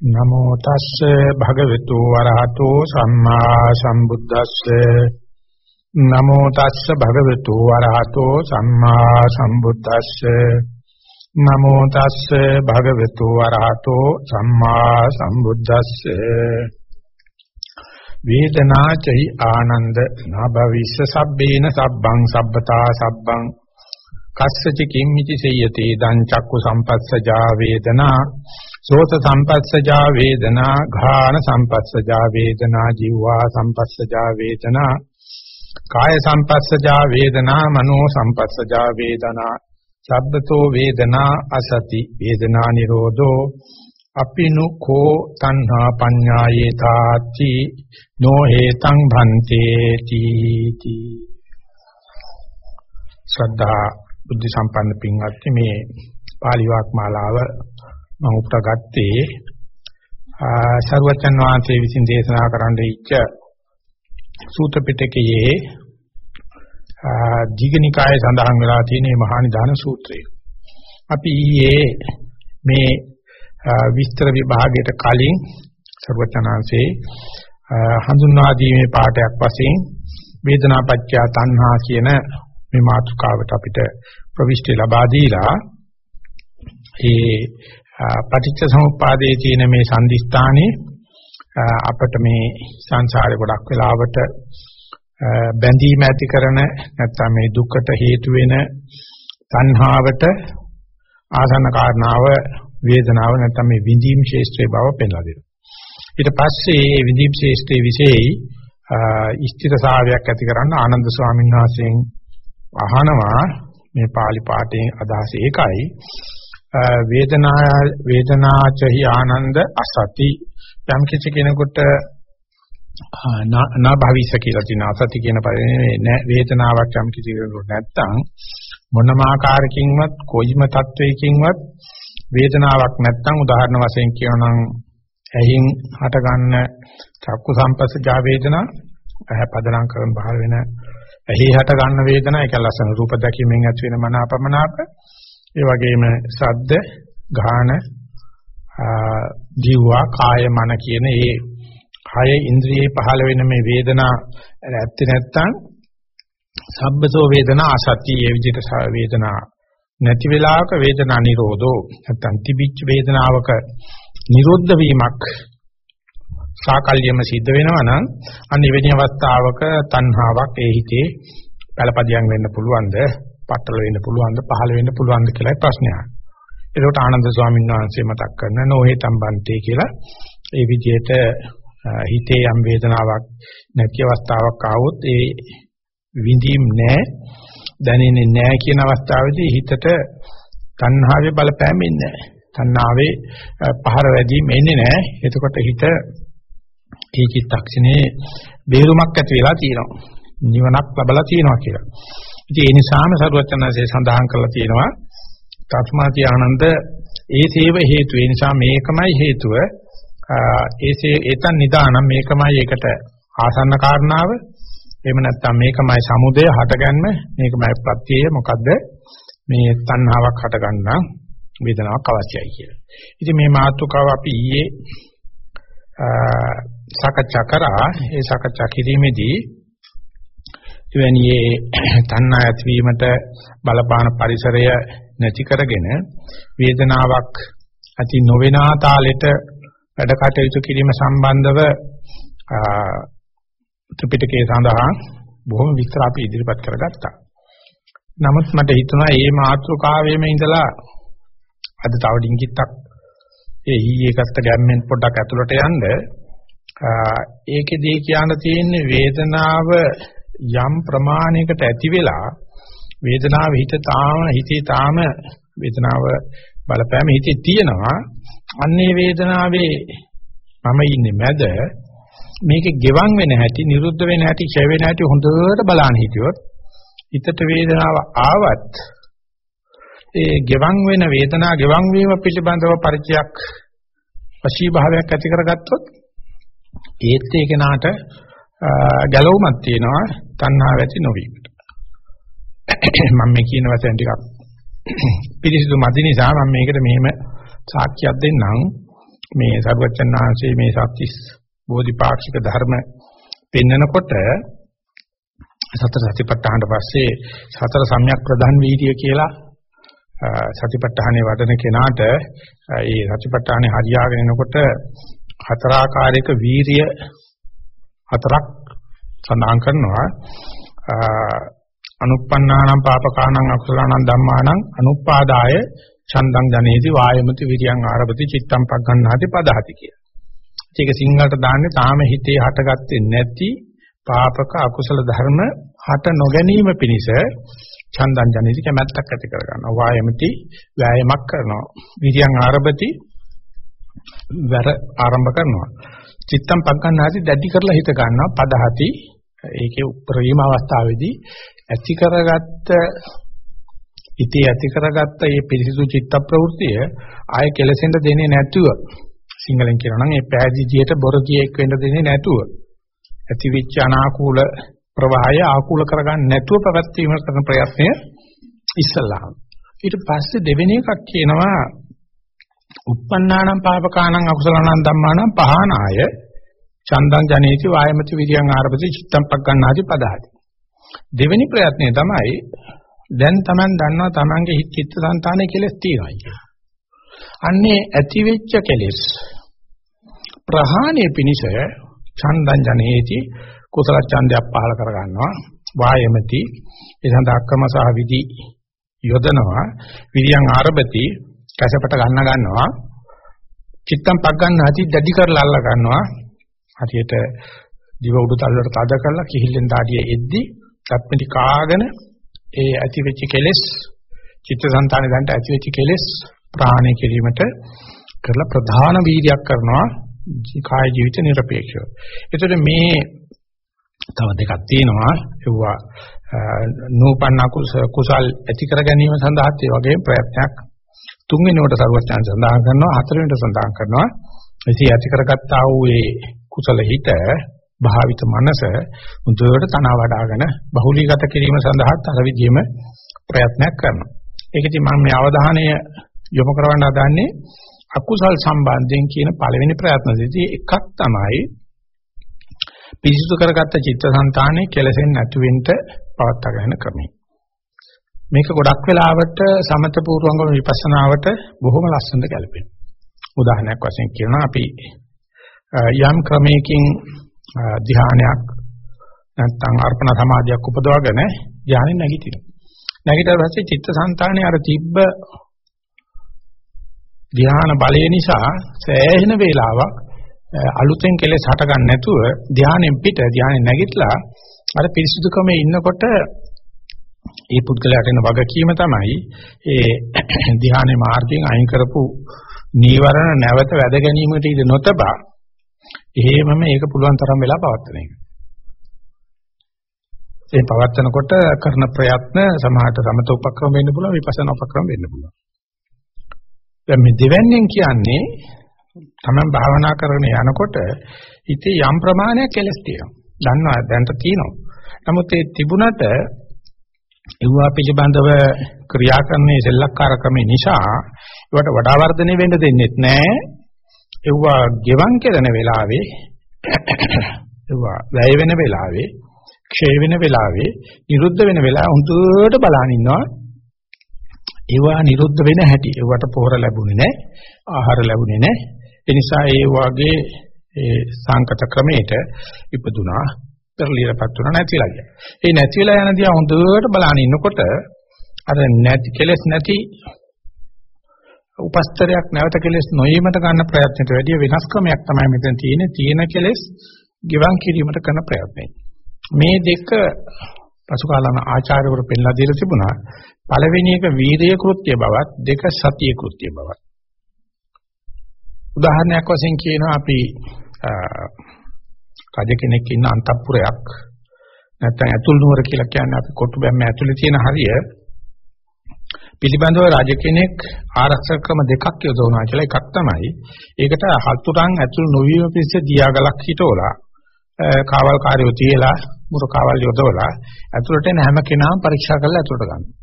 නමෝ තස්සේ භගවතු වරහතෝ සම්මා සම්බුද්දස්සේ. නමෝ තස්සේ භගවතු වරහතෝ සම්මා සම්බුද්දස්සේ. නමෝ තස්සේ භගවතු වරහතෝ සම්මා සම්බුද්දස්සේ. වේදනාචෛ ආනන්ද නාභවිස්ස සබ්බේන සබ්බං සබ්බතා සබ්බං. කස්සච කිම්මිති සේයතේ දං චක්කු සම්පස්සජා වේදනා. සෝත සම්පස්සජා වේදනා ඝාන සම්පස්සජා වේදනා ජීවා සම්පස්සජා වේදනා කාය සම්පස්සජා වේදනා මනෝ සම්පස්සජා වේදනා සබ්බතෝ වේදනා අසති වේදනා නිරෝධෝ අපිනුකෝ තණ්හා පඤ්ඤායේ තාති නෝ හේතං භන්තේ තීති ශ්‍රද්ධා බුද්ධ සම්පන්න පින්වත්නි මේ පාලි වාක්මාලාව මම උපුටාගත්තේ සර්වචන් වහන්සේ විසින් දේශනා කරන්න ඉච්ඡ සූත්‍ර පිටකයේ දීඝනිකායේ සඳහන් වෙලා තියෙන මහා නිදාන සූත්‍රය. අපි ඊයේ මේ විස්තර විභාගයට කලින් සර්වචනාංශේ හඳුන්වා දීමේ පාඩයක් වශයෙන් වේදනාපච්චය තණ්හා කියන මේ මාතෘකාවට අපිට ප්‍රවිෂ්ටි ලබා දීලා ඒ පටිච්ච සමුප්පාදයේ තියෙන මේ සංදිස්ථානේ අපිට මේ සංසාරේ ගොඩක් වෙලාවට බැඳීම ඇති කරන නැත්නම් මේ දුකට හේතු වෙන තණ්හාවට ආසන්න කාරණාව වේදනාව නැත්නම් මේ විඳීම් ශේෂ්ත්‍රයේ බව පෙන්ලා දෙනවා. ඊට පස්සේ මේ විඳීම් ශේෂ්ත්‍රයේ විශේෂයි ස්ථිරතාවයක් ඇති කරන්න ආනන්ද ස්වාමීන් වහන්සේගෙන් අහනවා මේ pāli පාඨයේ අදහස ඒකයි වේදනා වේදනාචහි ආනන්ද අසති. යම් කිසි කෙනෙකුට නා භවිෂ කියලා තියෙන අසති කියන පදේ වේදනාවක් යම් කිසි කෙනෙකුට නැත්තම් මොනම ආකාරකින්වත් කොයිම තත්වයකින්වත් වේදනාවක් නැත්තම් උදාහරණ වශයෙන් කියනනම් ඇහින් හට ගන්න චක්කු සම්පස්සජා වේදනා ඇහැ පදනම් කරන බහල වෙන ඇහි හට ගන්න වේදනා ඒක ලස්සන රූප දැකීමෙන් ඇති වෙන මනාපමනාප ඒ වගේම සද්ද, ගාන, ජීවා, කාය, මන කියන මේ කාය ඉන්ද්‍රියේ පහළ වෙන මේ වේදනා ඇත්තේ නැත්තම් සබ්බසෝ වේදනා අසති ඒ විදිහට වේදනා නැති වෙලාවක වේදනා නිරෝධෝ. නැත්තම් තිබිච්ච වේදනාවක නිරුද්ධ වීමක් සාකල්යම සිද්ධ වෙනවා නම් අන්න එවැනි අවස්ථාවක තණ්හාවක් ඒ හිතේ පළපදියම් වෙන්න පුළුවන්ද? පట్టල වෙන්න පුළුවන්ද පහළ වෙන්න පුළුවන්ද කියලා ප්‍රශ්නයක්. ඒකට ආනන්ද ස්වාමීන් වහන්සේ මතක් කරන නොහේ සම්බන්තේ කියලා ඒ විදිහට හිතේ යම් වේදනාවක් නැති අවස්ථාවක් ආවොත් ඒ විඳීම් නැහැ දැනෙන්නේ නැහැ කියන අවස්ථාවේදී හිතට තණ්හාවේ බලපෑම එන්නේ නැහැ. තණ්හාවේ පහර වැදීම එන්නේ නැහැ. එතකොට හිත ඒ චිත්තක්ෂණේ බේරුමක් ඇති වෙලා තියෙනවා. නිවනක් ලැබලා තියෙනවා කියලා. ඉතින් ඒ නිසාම සරුවචනanse සඳහන් කරලා තියෙනවා තස්මාති ආනන්ද ඒසේව හේතු ඒ නිසා මේකමයි හේතුව. ඒසේ ඒතන් නිදානම් මේකමයි ඒකට ආසන්න කාරණාව. එහෙම නැත්නම් මේකමයි සමුදය හටගන්න මේකමයි ප්‍රත්‍යය. මොකද්ද? මේ තණ්හාවක් හටගන්න වේදනාවක් අවශ්‍යයි කියලා. ඉතින් මේ මාතෘකාව අපි ඊයේ සාකච්ඡා කරා. ඒ සාකච්ඡා කිරීමේදී එවැනියේ තණ්හා ඇතිවීමට බලපාන පරිසරය නැති කරගෙන වේදනාවක් ඇති නොවෙනා තාලෙට වැඩ කටයුතු කිරීම සම්බන්ධව ත්‍රිපිටකයේ සඳහන් බොහොම විස්තර අපි ඉදිරිපත් කරගත්තා. නමුත් මට හිතුණා මේ මාතෘකාවෙම ඉඳලා අද තව ඩිංගිත්තක් ඒ ඊයේ ගත්ත ගැම්මෙන් පොඩ්ඩක් ඇතුළට යන්න ඒකෙදී කියන්න තියෙන්නේ වේදනාව යම් ප්‍රමාණයකට ඇති වෙලා වේදනාව හිත තාම හිතේ තාම වේදනාව බලපෑම හිතේ තියෙනවා. අන්නේ වේදනාවේ මම ඉන්නේ මැද මේක ගෙවන් වෙන හැටි නිරුද්ධ වෙන හැටි ඡය වෙන හැටි හොඳට බලන්න හිටියොත් හිතට වේදනාව ආවත් ඒ ගෙවන් වෙන වේදනාව ගෙවන් වීම පිළිබඳව පරිචයක් වශී භාවයක් ඇති කරගත්තොත් ඒත් ඒ කෙනාට ගැලවුමක් තියෙනවා. තණ්හාව ඇති නොවීමට. මම මේ කියන වචන ටිකක් පිළිසිදු මදි නිසා මම මේකට මෙහෙම සාක්ෂියක් දෙන්නම්. මේ සර්වචන්නාංශයේ මේ සත්‍තිස් බෝධිපාක්ෂික ධර්ම පෙන්නකොට සතර සතිපට්ඨානට පස්සේ සතර සම්‍යක් ප්‍රධාන වීර්ය කියලා සතිපට්ඨානේ වඩන කෙනාට ඒ සතිපට්ඨානේ හරියාගෙන එනකොට හතරාකාරයක වීර්ය හතරක් සඳහන් කරනවා අනුප්පන්නානම් පාපකානම් අකුසලානම් ධම්මානම් අනුපාදාය චන්දං ජනේති වායමති විරියං ආරභති චිත්තං පග්ගණ්ණාති පදහති කිය. ඒක සිංහලට දාන්නේ තාම හිතේ හටගත්තේ නැති පාපක අකුසල ධර්ම හට නොගැනීම පිණිස චන්දං ජනේති කැමැත්තක් ඇති කර ගන්නවා. වායමති වෑයමක් කරනවා. විරියං ආරභති වැර ආරම්භ කරනවා. චිත්තම් පග්ගන්නාති දැඩි කරලා හිත ගන්නවා පදහති ඒකේ උපරිම අවස්ථාවේදී ඇති කරගත්ත ඉතී ඇති කරගත්ත මේ පිරිසිදු චිත්ත ප්‍රවෘත්තිය ආය කෙලසෙන්න දෙන්නේ නැතුව සිංහලෙන් කියනවා නම් ඒ පෑදීජියට බොරදියෙක් වෙන්න දෙන්නේ නැතුව ඇති විච්ච අනාකූල ප්‍රවාහය ආකූල කරගන්න නැතුව පැවැත්වීම කරන ප්‍රයත්නය ඉස්සල්ලාම. ඊට පස්සේ දෙවෙනි එකක් කියනවා uppannānaṁ pāpakānaṁ akusalaṇaṁ dhammānaṁ pahānāය චන්දං ජනේති වායමති විරියං ආරභති චිත්තං පග්ගණ්ණාති පදාති. දෙවෙනි ප්‍රයත්නය තමයි දැන් Taman දන්නවා Tamanගේ හිත චිත්ත සංතානයේ කෙලස් තියෙනවා කියලා. අන්නේ ඇති වෙච්ච කෙලස් ප්‍රහාණය පිණිස චන්දං ජනේති කුසල ඡන්දයක් පහල කර ගන්නවා වායමති ඒ සඳහා අක්‍රම සහ විදි යොදනවා. විරියං ආරභති කැසපට ගන්න ගන්නවා. චිත්තම් පක් ගන්න ඇති දැඩි කරලා අල්ල ගන්නවා. හරියට දිව උඩු තල වලට තද කරලා කිහිල්ලෙන් දාඩිය එද්දි සත්මිටි කාගෙන ඒ ඇති වෙච්ච කෙලෙස් චිත්තසංතානෙ දැන්ට ඇති වෙච්ච කෙලෙස් ප්‍රහාණය කිරීමට කරලා ප්‍රධාන වීර්යයක් කරනවා කාය ජීවිත নিরপেক্ষව. එතකොට මේ තව දෙකක් තියෙනවා ඒවා නූපන්න කුසල් ඇති කර ගැනීම සඳහා ඒ වගේ ප්‍රයත්නයක් තුන්වෙනි වට සරුවචන සඳහන් කරනවා හතරවෙනිට සඳහන් කරනවා ඉතින් ඇති කරගත්තා වූ ඒ කුසල හිත භාවිත මනස මුදුවට තන වඩාගෙන බහුලීගත කිරීම සඳහා අර විදිහම ප්‍රයත්නයක් කරනවා. ඒකදී මම මේ අවධානය යොමු කරවන්න හදන්නේ අකුසල් සම්බන්ධයෙන් කියන පළවෙනි ප්‍රයත්නයේදී එකක් තමයි පිරිසුදු කරගත්ත චිත්තසංතානෙ කෙලසෙන් නැති වෙන්න පවත්වාගෙන ක්‍රමය. මේක ගොඩක් වෙලාවට සමත පූර්වංගම විපස්සනාවට බොහොම ලස්සනට ගැලපෙනවා. උදාහරණයක් වශයෙන් කියනවා අපි යම් ක්‍රමයකින් ධ්‍යානයක් නැත්නම් අර්පණ සමාධියක් උපදවාගෙන ධ්‍යානෙ නැගිටිනවා. නැගිටලා පස්සේ චිත්තසංතානේ අර තිබ්බ ධ්‍යාන බලය නිසා සෑහෙන වේලාවක් අලුතෙන් කෙලෙස් හට ගන්න නැතුව ධ්‍යානෙන් පිට ධ්‍යානෙ නැගිටලා අර පිරිසුදුකමේ ඉන්නකොට ඒ පුද්ගලයාට එන වගකීම තමයි ඒ ධ්‍යානෙ මාර්ගයෙන් අයින් කරපු නීවරණ නැවත වැද ගැනීමට ඉඩ නොතබා එහෙමම මේක පුළුවන් තරම් වෙලා පවත්වන එක. ඒ පවත්වනකොට කරන ප්‍රයත්න සමහරට සමත උපක්‍රම වෙන්න පුළුවන් විපස්සනා උපක්‍රම වෙන්න පුළුවන්. දැන් මේ දෙවැන්නෙන් කියන්නේ තමන් භාවනා කරගෙන යනකොට හිතේ යම් ප්‍රමාණයක් කෙලස් තියෙනවා. දන්නවා දැනට තියෙනවා. නමුත් ඒ තිබුණට ඒවා පිළිබඳව ක්‍රියා කරන්නේ සෙල්ලක්කාර ක්‍රමේ නිසා ඒවට වඩා වර්ධනය වෙන්න දෙන්නේ නැහැ. ඒවා ගෙවන් කරන වෙලාවේ ඒවා වැය වෙන වෙලාවේ ක්ෂය වෙන වෙලාවේ නිරුද්ධ වෙන වෙලාව හුදුට බලන් ඉන්නවා. ඒවා නිරුද්ධ වෙන හැටි. ඒවට පොහොර ලැබුණේ නැහැ. ආහාර ලැබුණේ නැහැ. ඒ නිසා ඒ වාගේ ඒ සංකත ක්‍රමයට ඉපදුනා පෙරලියපත් වුණා නැතිලා ගියා. ඒ නැතිලා යන දිහා හොඳට බලන ඉන්නකොට අර නැති කෙලස් නැති උපස්තරයක් නැවත කෙලස් නොයීමට ගන්න ප්‍රයත්නට වැඩිය වෙනස් ක්‍රමයක් තමයි මෙතන තියෙන්නේ. තියෙන කෙලස් ගෙවන් කිරීමට කරන ප්‍රයත්නය. මේ දෙක පසුකාලන ආචාර්යවරු පෙන්ලා දීලා තිබුණා. පළවෙනි එක වීරිය කෘත්‍ය බවත් දෙක සතිය කෘත්‍ය බවත්. උදාහරණයක් වශයෙන් කියනවා අපි රජ කෙනෙක් ඉන්න අන්තපුරයක් නැත්නම් ඇතුල් නුවර කියලා කියන්නේ අපි කොටු බැම්ම ඇතුලේ තියෙන හරිය පිළිබඳව රජ කෙනෙක් ආරක්ෂක ක්‍රම දෙකක් යොදවනවා කියලා එකක් තමයි. ඒකට හතුරන් ඇතුල් නොවීම පිස්ස දියාගලක් හිටවලා කාවල් කාර්යෝ තියලා මුර කාවල් යොදවලා ඇතුළට එන හැම කෙනාම පරීක්ෂා කරලා ඇතුළට ගන්නවා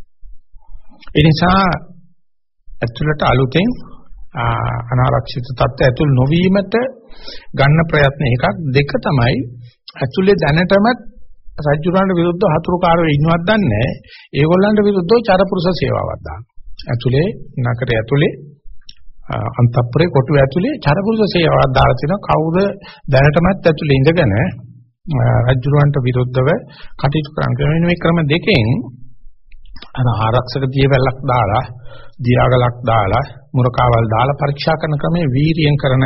ඒ නිසා ඇතුළට අලුතෙන් අනාරක්ෂිත තත්ත්ව ඇතුල් නොවීමට ගන්න ප්‍රයත්න එකක් දෙක තමයි ඇතුලේ දැනටමත් රජුරන්ට විරුද්ධ හතුරුකාරයෝ ඉන්නවත් දන්නේ ඒගොල්ලන්ට විරුද්ධව චරපුරුෂ සේවාවක් දාන. ඇතුලේ නගරේ ඇතුලේ අන්තපුරේ කොටුව ඇතුලේ චරපුරුෂ සේවාවක් දාලා තිනවා කවුද දැනටමත් ඇතුලේ ඉඳගෙන රජුරන්ට විරුද්ධව කටයුතු කරන මේ ක්‍රම දෙකෙන් අර ආරක්ෂක දියවැලක් දාලා දියාගලක් දාලා මුරකාවල් දාලා පරීක්ෂා කරන ක්‍රමයේ වීරියෙන් කරන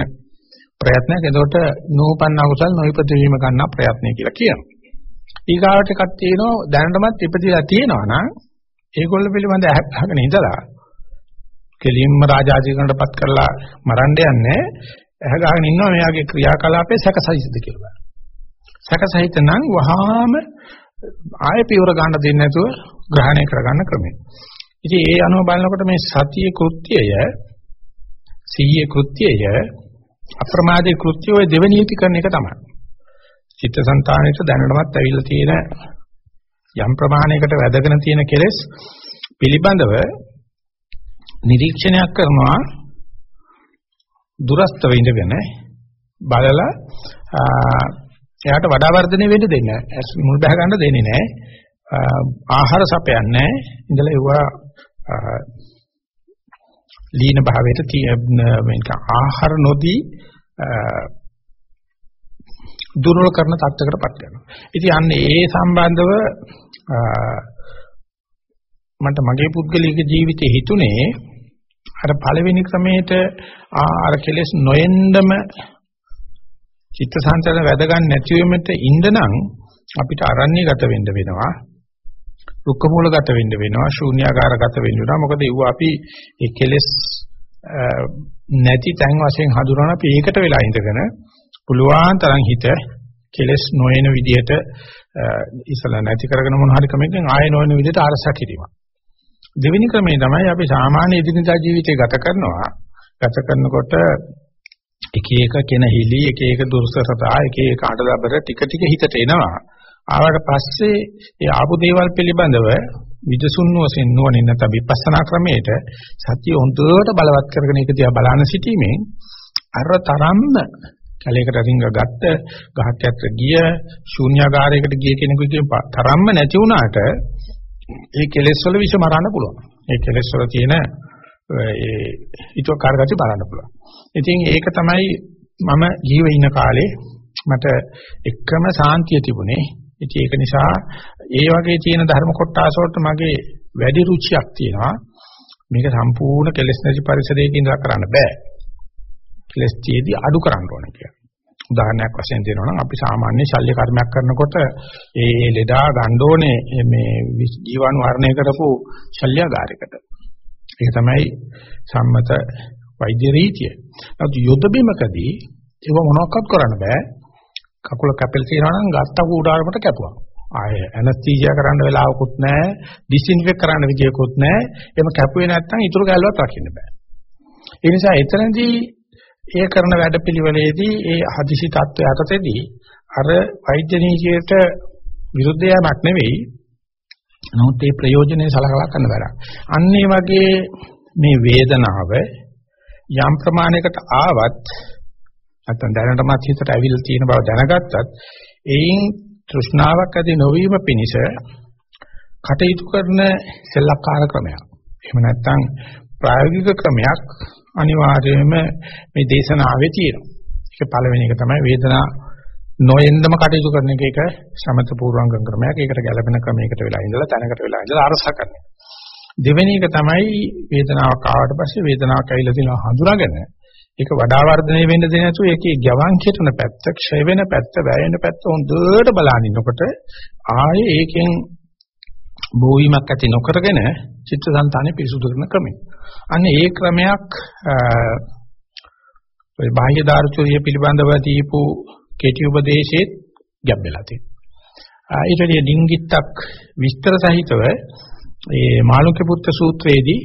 ප්‍රයත්නයක්. එතකොට නූපන්න අකුසල් නොයිපද වීම ගන්න ප්‍රයත්නය කියලා කියනවා. ඊගාවට එකක් තියෙනවා දැනටමත් ඉපදිලා තියෙනවා නම් ඒගොල්ල පිළිබඳ අහගෙන ඉඳලා කෙලින්ම රාජාධිකරණයටපත් කරලා මරන්න යන්නේ ඇහ ගහගෙන ඉන්නවා මෙයාගේ ක්‍රියාකලාපේ සැකසහිතද කියලා. සැකසහිත නම් වහාම ආයෙ පියවර ගන්න දෙන්නේ නැතුව ග්‍රහණය කරගන්න ක්‍රමය. ඉතින් ඒ අනුව බලනකොට මේ සතිය කෘත්‍යය සීයේ කෘත්‍යය අප්‍රමාදී කෘත්‍ය ඔය දෙවෙනියටි කරන එක තමයි. චිත්තසංතානෙට දැනනවත් ඇවිල්ලා තියෙන යම් ප්‍රමාණයකට වැදගෙන තියෙන කෙලෙස් පිළිබඳව නිරීක්ෂණයක් කරනවා දුරස්තව ඉඳගෙන බලලා එයාට වඩා වර්ධනය වෙන්න දෙන්නේ නැහැ. මුල් බහ ගන්න දෙන්නේ නැහැ. ආහාර සපයන්නේ නැහැ. ඉඳලා ඒවා ලීන භාවයට මේක ආහාර නොදී දුර්වල කරන තත්ත්වයකටපත් වෙනවා. ඉතින් අන්න ඒ සම්බන්ධව මට මගේ පුද්ගලික ජීවිතේ හිතුනේ අර පළවෙනි ක්‍රමයට අර කෙලෙස් නොයෙන්දම චිත්තසංතන වැද ගන්න නැති වෙමෙත ඉඳනම් අපිට අරණ්‍යගත වෙන්න වෙනවා. රුක්ක මූලගත වෙන්න වෙනවා, ශූන්‍යාකාරගත වෙන්න වෙනවා. මොකද ඒව අපි ඒ කෙලෙස් නැති තැන් වශයෙන් හඳුනන අපි ඒකට වෙලා ඉඳගෙන පුළුවන් තරම් හිත කෙලෙස් නොයන විදිහට ඉසල නැති කරගෙන මොන හරි ක්‍රමයකින් ආය නොයන විදිහට අරසා කිරීම. දෙවෙනි ක්‍රමය තමයි අපි සාමාන්‍ය එදිනදා ජීවිතය ගත කරනවා. ගත කරනකොට එක එක කෙනහිලි එක එක දුර්සරතා එක එක අඬදබර ටික ටික හිතට එනවා. ආවට පස්සේ ඒ ආපු දේවල් පිළිබඳව විදසුන් වශයෙන් නුවණින් නැත්නම් විපස්සනා ක්‍රමයට සතිය හොඳට බලවත් කරගෙන ඒක දිහා බලන සිටීමෙන් අර තරම්ම කැලේකට රිංග ගත්ත ගහක් යට ගිය ශූන්‍යාකාරයකට ගිය කෙනෙකුගේ තරම්ම නැති වුණාට ඒ කෙලෙස් වල විෂ මරන්න පුළුවන්. ඒ කෙලෙස් වල තියෙන ඒ ඊටකාර ගති බලන්න පුළුවන්. ඉතින් ඒක තමයි මම ජීවේ ඉන්න කාලේ මට එකම සාන්තිය තිබුණේ. ඉතින් ඒක නිසා ඒ වගේ තියෙන ධර්ම කොටස වලට මගේ වැඩි රුචියක් තියෙනවා. මේක සම්පූර්ණ කෙලෙස් නැති පරිසරයක ඉඳලා කරන්න බෑ. කෙලෙස් තියේදී අඩු කරන්න ඕනේ කියලා. උදාහරණයක් වශයෙන් දෙනවා නම් අපි සාමාන්‍ය ශල්‍ය කර්මයක් කරනකොට ඒ ලෙඩා ගන්න ඕනේ මේ ජීවාණු වර්ණය කරපු ශල්‍යගාරයකට. ඒක තමයි සම්මත වෛද්‍ය රීතිය. නමුත් යොද බිමකදී ඒව මොනවක්වත් කරන්න බෑ. කකුල කැපෙල් තියනවා නම් ගත්ත කූඩාරමට කැපුවා. ආය ඇනස්තීසියා කරන්න වෙලාවකුත් නැහැ, ඩිස්ඉන්ෆෙක්ට් කරන්න විදියකුත් නැහැ. එහෙම කැපුවේ නැත්නම් ඊටු කැලලවත් රකින්න බෑ. ඒ නිසා එතනදී ඒ කරන වැඩපිළිවෙලේදී ඒ හදිසි තත්ත්වය යටතේදී අර වෛද්‍ය නීතියට විරුද්ධ යamak නෙවෙයි. නමුත් ඒ ප්‍රයෝජනේ සලකලා කරන වැඩක්. අන්න ඒ වගේ මේ වේදනාව යම් ප්‍රමාණයකට ආවත් නැත්නම් දැනටමත් හිතට ඇවිල්ලා තියෙන බව දැනගත්තත් එයින් තෘෂ්ණාවක් ඇති නොවීම පිණිස කටයුතු කරන සෙල්ලක්කාර ක්‍රමයක්. එහෙම නැත්නම් ප්‍රායෝගික ක්‍රමයක් අනිවාර්යයෙන්ම මේ දේශනාවේ තියෙනවා. ඒක පළවෙනි එක තමයි වේදනා නොයෙන්දම කටයුතු කරන එක එක සමත පූර්වංග ක්‍රමයක්. ඒකට ගැළපෙන ක්‍රමයකට වෙලා ඉඳලා තැනකට වෙලා ඉඳලා අරස කරනවා. දෙවෙනි එක තමයි වේදනාවක් ආවට පස්සේ වේදනාවක් ඇවිල්ලා තියෙනවා හඳුනාගෙන ඒක වඩා වර්ධනය වෙන්න දෙන්නේ නැතුව ඒකේ ගවන් කෙරෙන පැත්ත, ක්ෂය වෙන පැත්ත, වැය වෙන පැත්ත හොඳට බලනිනකොට ආයේ ඒකෙන් බෝවීමක් ඇති නොකරගෙන චිත්තසංතානෙ පිරිසුදු කරන ක්‍රමය. අන්න ඒ ක්‍රමයක් ඔය බාහ්‍ය දාර්ශනිකය පිළිබඳව දීපු කෙටි උපදේශෙත් ගැබ් වෙලා තියෙනවා. ඊට වඩා ඩිංගිත්තක් විස්තර සහිතව ඒ මාළුක්‍ය පුත්‍ර සූත්‍රයේදී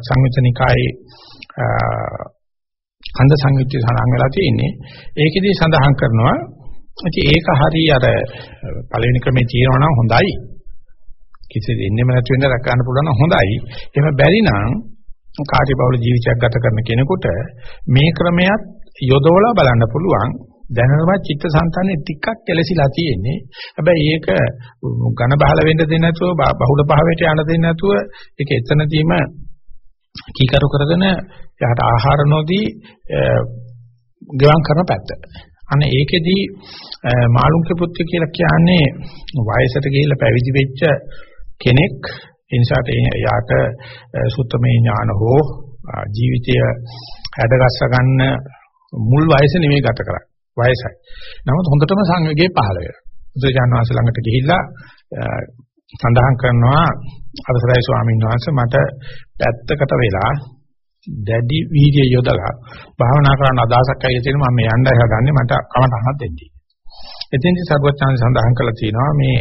සංයුතනිකායේ ඛණ්ඩ සංයුත්තේ සඳහන් වෙලා තියෙන්නේ. ඒකෙදී සඳහන් කරනවා ඉතින් ඒක හරි අර පළවෙනි ක්‍රමේ තියෙනවා නම් හොඳයි. කිසි දෙන්නෙම නැති වෙන්න රැක ගන්න පුළුවන් නම් හොඳයි. එහෙම බැරි නම් කාර්යබහුල ජීවිතයක් ගත කරන කෙනෙකුට මේ ක්‍රමයක් යොදවලා බලන්න පුළුවන් දැනනවත් චිත්තසංතානේ ටිකක් කෙලසිලා තියෙන්නේ. හැබැයි ඒක ඝන බහල වෙන්න දෙන්නේ නැතුව බහුල භාවයට යන්න දෙන්නේ නැතුව ඒක එතනදීම කීකරු කරගෙන යහට ආහාර නොදී ගවන් කරන පැත්ත. අනේ ඒකෙදි මාළුන්ක පුත්‍ර කියලා කියන්නේ වයසට ගිහිල්ලා පැවිදි වෙච්ච කෙනෙක් ඒ නිසාට යාට සුත්තමේ ඥාන හෝ ජීවිතය හැඩගස්ස ගන්න මුල් වයස නෙමෙයි ගත කරන්නේ. වයසයි. නමුත් හොඳටම සංවේගයේ පහළ වෙනවා. බුදුජානක වහන්සේ ළඟට ගිහිල්ලා සඳහන් කරනවා අවසරයි ස්වාමීන් වහන්සේ මට පැත්තකට වෙලා දැඩි වීර්ය යොදලා භාවනා කරන්න අදහසක් ඇවිල්ලා තියෙනවා මම යන්නයි හදන්නේ මට කමටහනක් දෙන්න. එතෙන්දි සර්වඥාන් සඳහන් කළා තියෙනවා මේ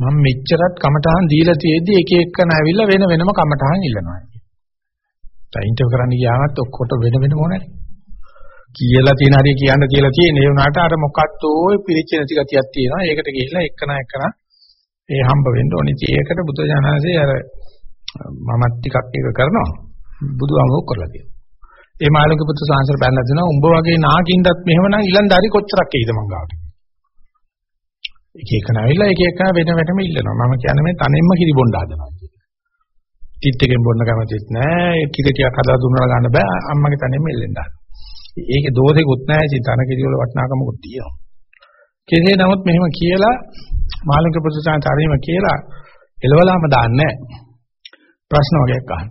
මම මෙච්චරත් කමටහන් දීලා තියෙද්දි එක එකන ඇවිල්ලා වෙන වෙනම කමටහන් ඉල්ලනවා. දැන් ඉන්ටර්වයුව කරන්න ගියාමත් ඔක්කොට වෙන වෙනම ඕනේ. කියලා තියෙන හරිය කියන්න කියලා තියෙන ඒ වුණාට අර මොකක්ද ඔය පිළිච්ච නැති ගතියක් තියෙනවා. ඒකට ගිහිල්ලා එක්කන එක්කන ඒ හම්බ වෙන්න ඕනේ. ඉතින් ඒකට බුදුජානනාංශය අර මමත් ටිකක් ඒක කරනවා. බුදුහාමුදුරුවෝ කරලා තියෙනවා. ඒ මාළුක පුත්‍ර සාංශර බැලලා දෙනවා. උඹ වගේ නාකින්දත් මෙහෙමනම් ඊලන්දාරි කොච්චරක් එයිද මං ගාවට. එක එක නැවිලා එක එක වෙන වෙනම ඉල්ලනවා. මම කියන්නේ මේ තනෙන්ම කිරි බොණ්ඩ හදනවා කියන්නේ. තිත් එකෙන් බොන්න කැමතිත් නෑ. කිරි ටිකක් හදලා දුන්නා ගන්න බෑ. අම්මගේ තනෙන්ම ඉල්ලෙන්න හදනවා. ඒකේ දෝෂෙකුත් නැහැ ඉතින් තන කිරි වල වටිනාකමකුත් තියෙනවා. කෙසේ නමුත් මෙහෙම කියලා මාළුක ප්‍රතිසංත හරීම කියලා එලවලාම දාන්නේ ප්‍රශ්න වගේක් අහන.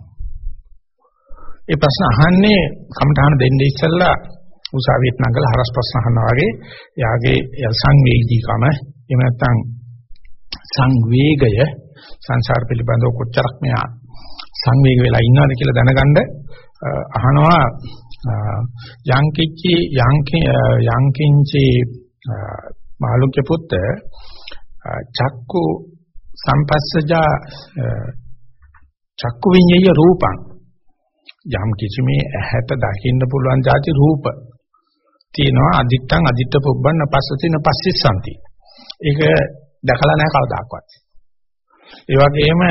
ඒ ප්‍රශ්න අහන්නේ කමඨාන දෙන්නේ ඉස්සෙල්ලා උසාවියට නගලා හරස් ප්‍රශ්න අහනවා වගේ යාගේ සංවේදීකම එහෙම නැත්නම් සංවේගය සංසාර පිළිබඳව කොච්චරක් මෙයා සංවේග වෙලා ඉන්නවද කියලා දැනගන්න අහනවා. යංකිච්චි යංකින්චි මාළුක්‍ය පුත්ත චක්කු සම්පස්සජා චක්කු විඤ්ඤය රූපං. යම් කිසි මේ ඇහැට දකින්න පුළුවන් જાති රූප තියෙනවා. අදිත්තං අදිත්ත පුබ්බන්න පස්සතින පස්සිස්සanti ඒක දැකලා නැහැ කවදාකවත් ඒ වගේම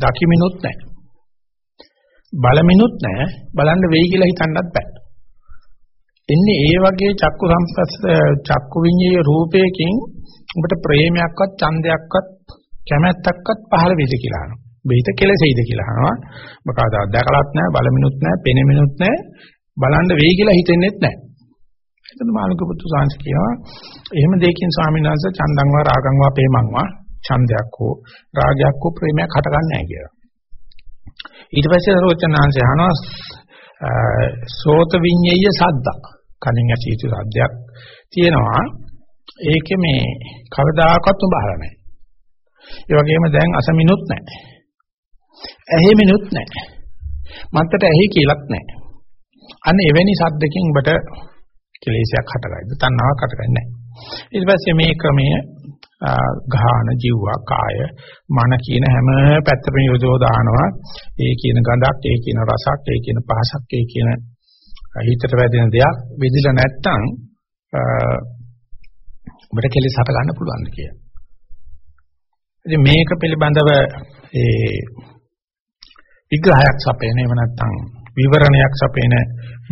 දකිමිනුත් නැහැ බලමිනුත් නැහැ බලන්න වෙයි කියලා හිතන්නත් බෑ. එන්නේ ඒ වගේ චක්කු සම්පස්ස චක්කු විඤ්ඤාය රූපයකින් ඔබට ප්‍රේමයක්වත් ඡන්දයක්වත් කැමැත්තක්වත් පහළ වෙයිද කියලා අහනවා. වෙයිද කෙලෙසෙයිද කියලා අහනවා. ඔබ කවදාවත් දැකලත් නැහැ බලමිනුත් නැහැ පෙනෙමිනුත් නැහැ බලන්න වෙයි කියලා හිතෙන්නෙත් නැහැ. එතන මාළුක පුතු සාංශ කියනවා. එහෙම දෙයකින් ස්වාමීන් වහන්සේ චන්දං වා රාගං වා ප්‍රේමං වා ඡන්දයක් හෝ රාගයක් හෝ ප්‍රේමයක් හටගන්නේ නැහැ කියලා. ඊට පස්සේ රෝචනාංශය අහනවා සෝත විඤ්ඤය සද්ද. කනින් ඇසීතු සද්දයක් තියෙනවා. ඒකේ මේ කවදාකවත් උඹ අහලා නැහැ. ඒ වගේම දැන් අසමිනුත් නැහැ. ඇහිමිනුත් නැහැ. මත්තට ඇහි කියලාත් නැහැ. අන්න එවැනි සද්දකින් උඹට කෙලෙසයක් හටගයිද තණ්හාවක් හටගන්නේ නැහැ. ඊට පස්සේ මේ ක්‍රමය ගාහන ජීවා කාය මන කියන හැම පැත්තම යොදව දානවා. ඒ කියන ගඳක් ඒ කියන රසක් ඒ කියන පහසක් ඒ කියන හිතට වැදෙන දෙයක්. විදිලා නැත්තම් ඔබට කෙලෙස් හට ගන්න පුළුවන් කියලා. ඉතින් මේක පිළිබඳව ඒ විග්‍රහයක් සපේන එහෙම නැත්නම් විවරණයක් සපේන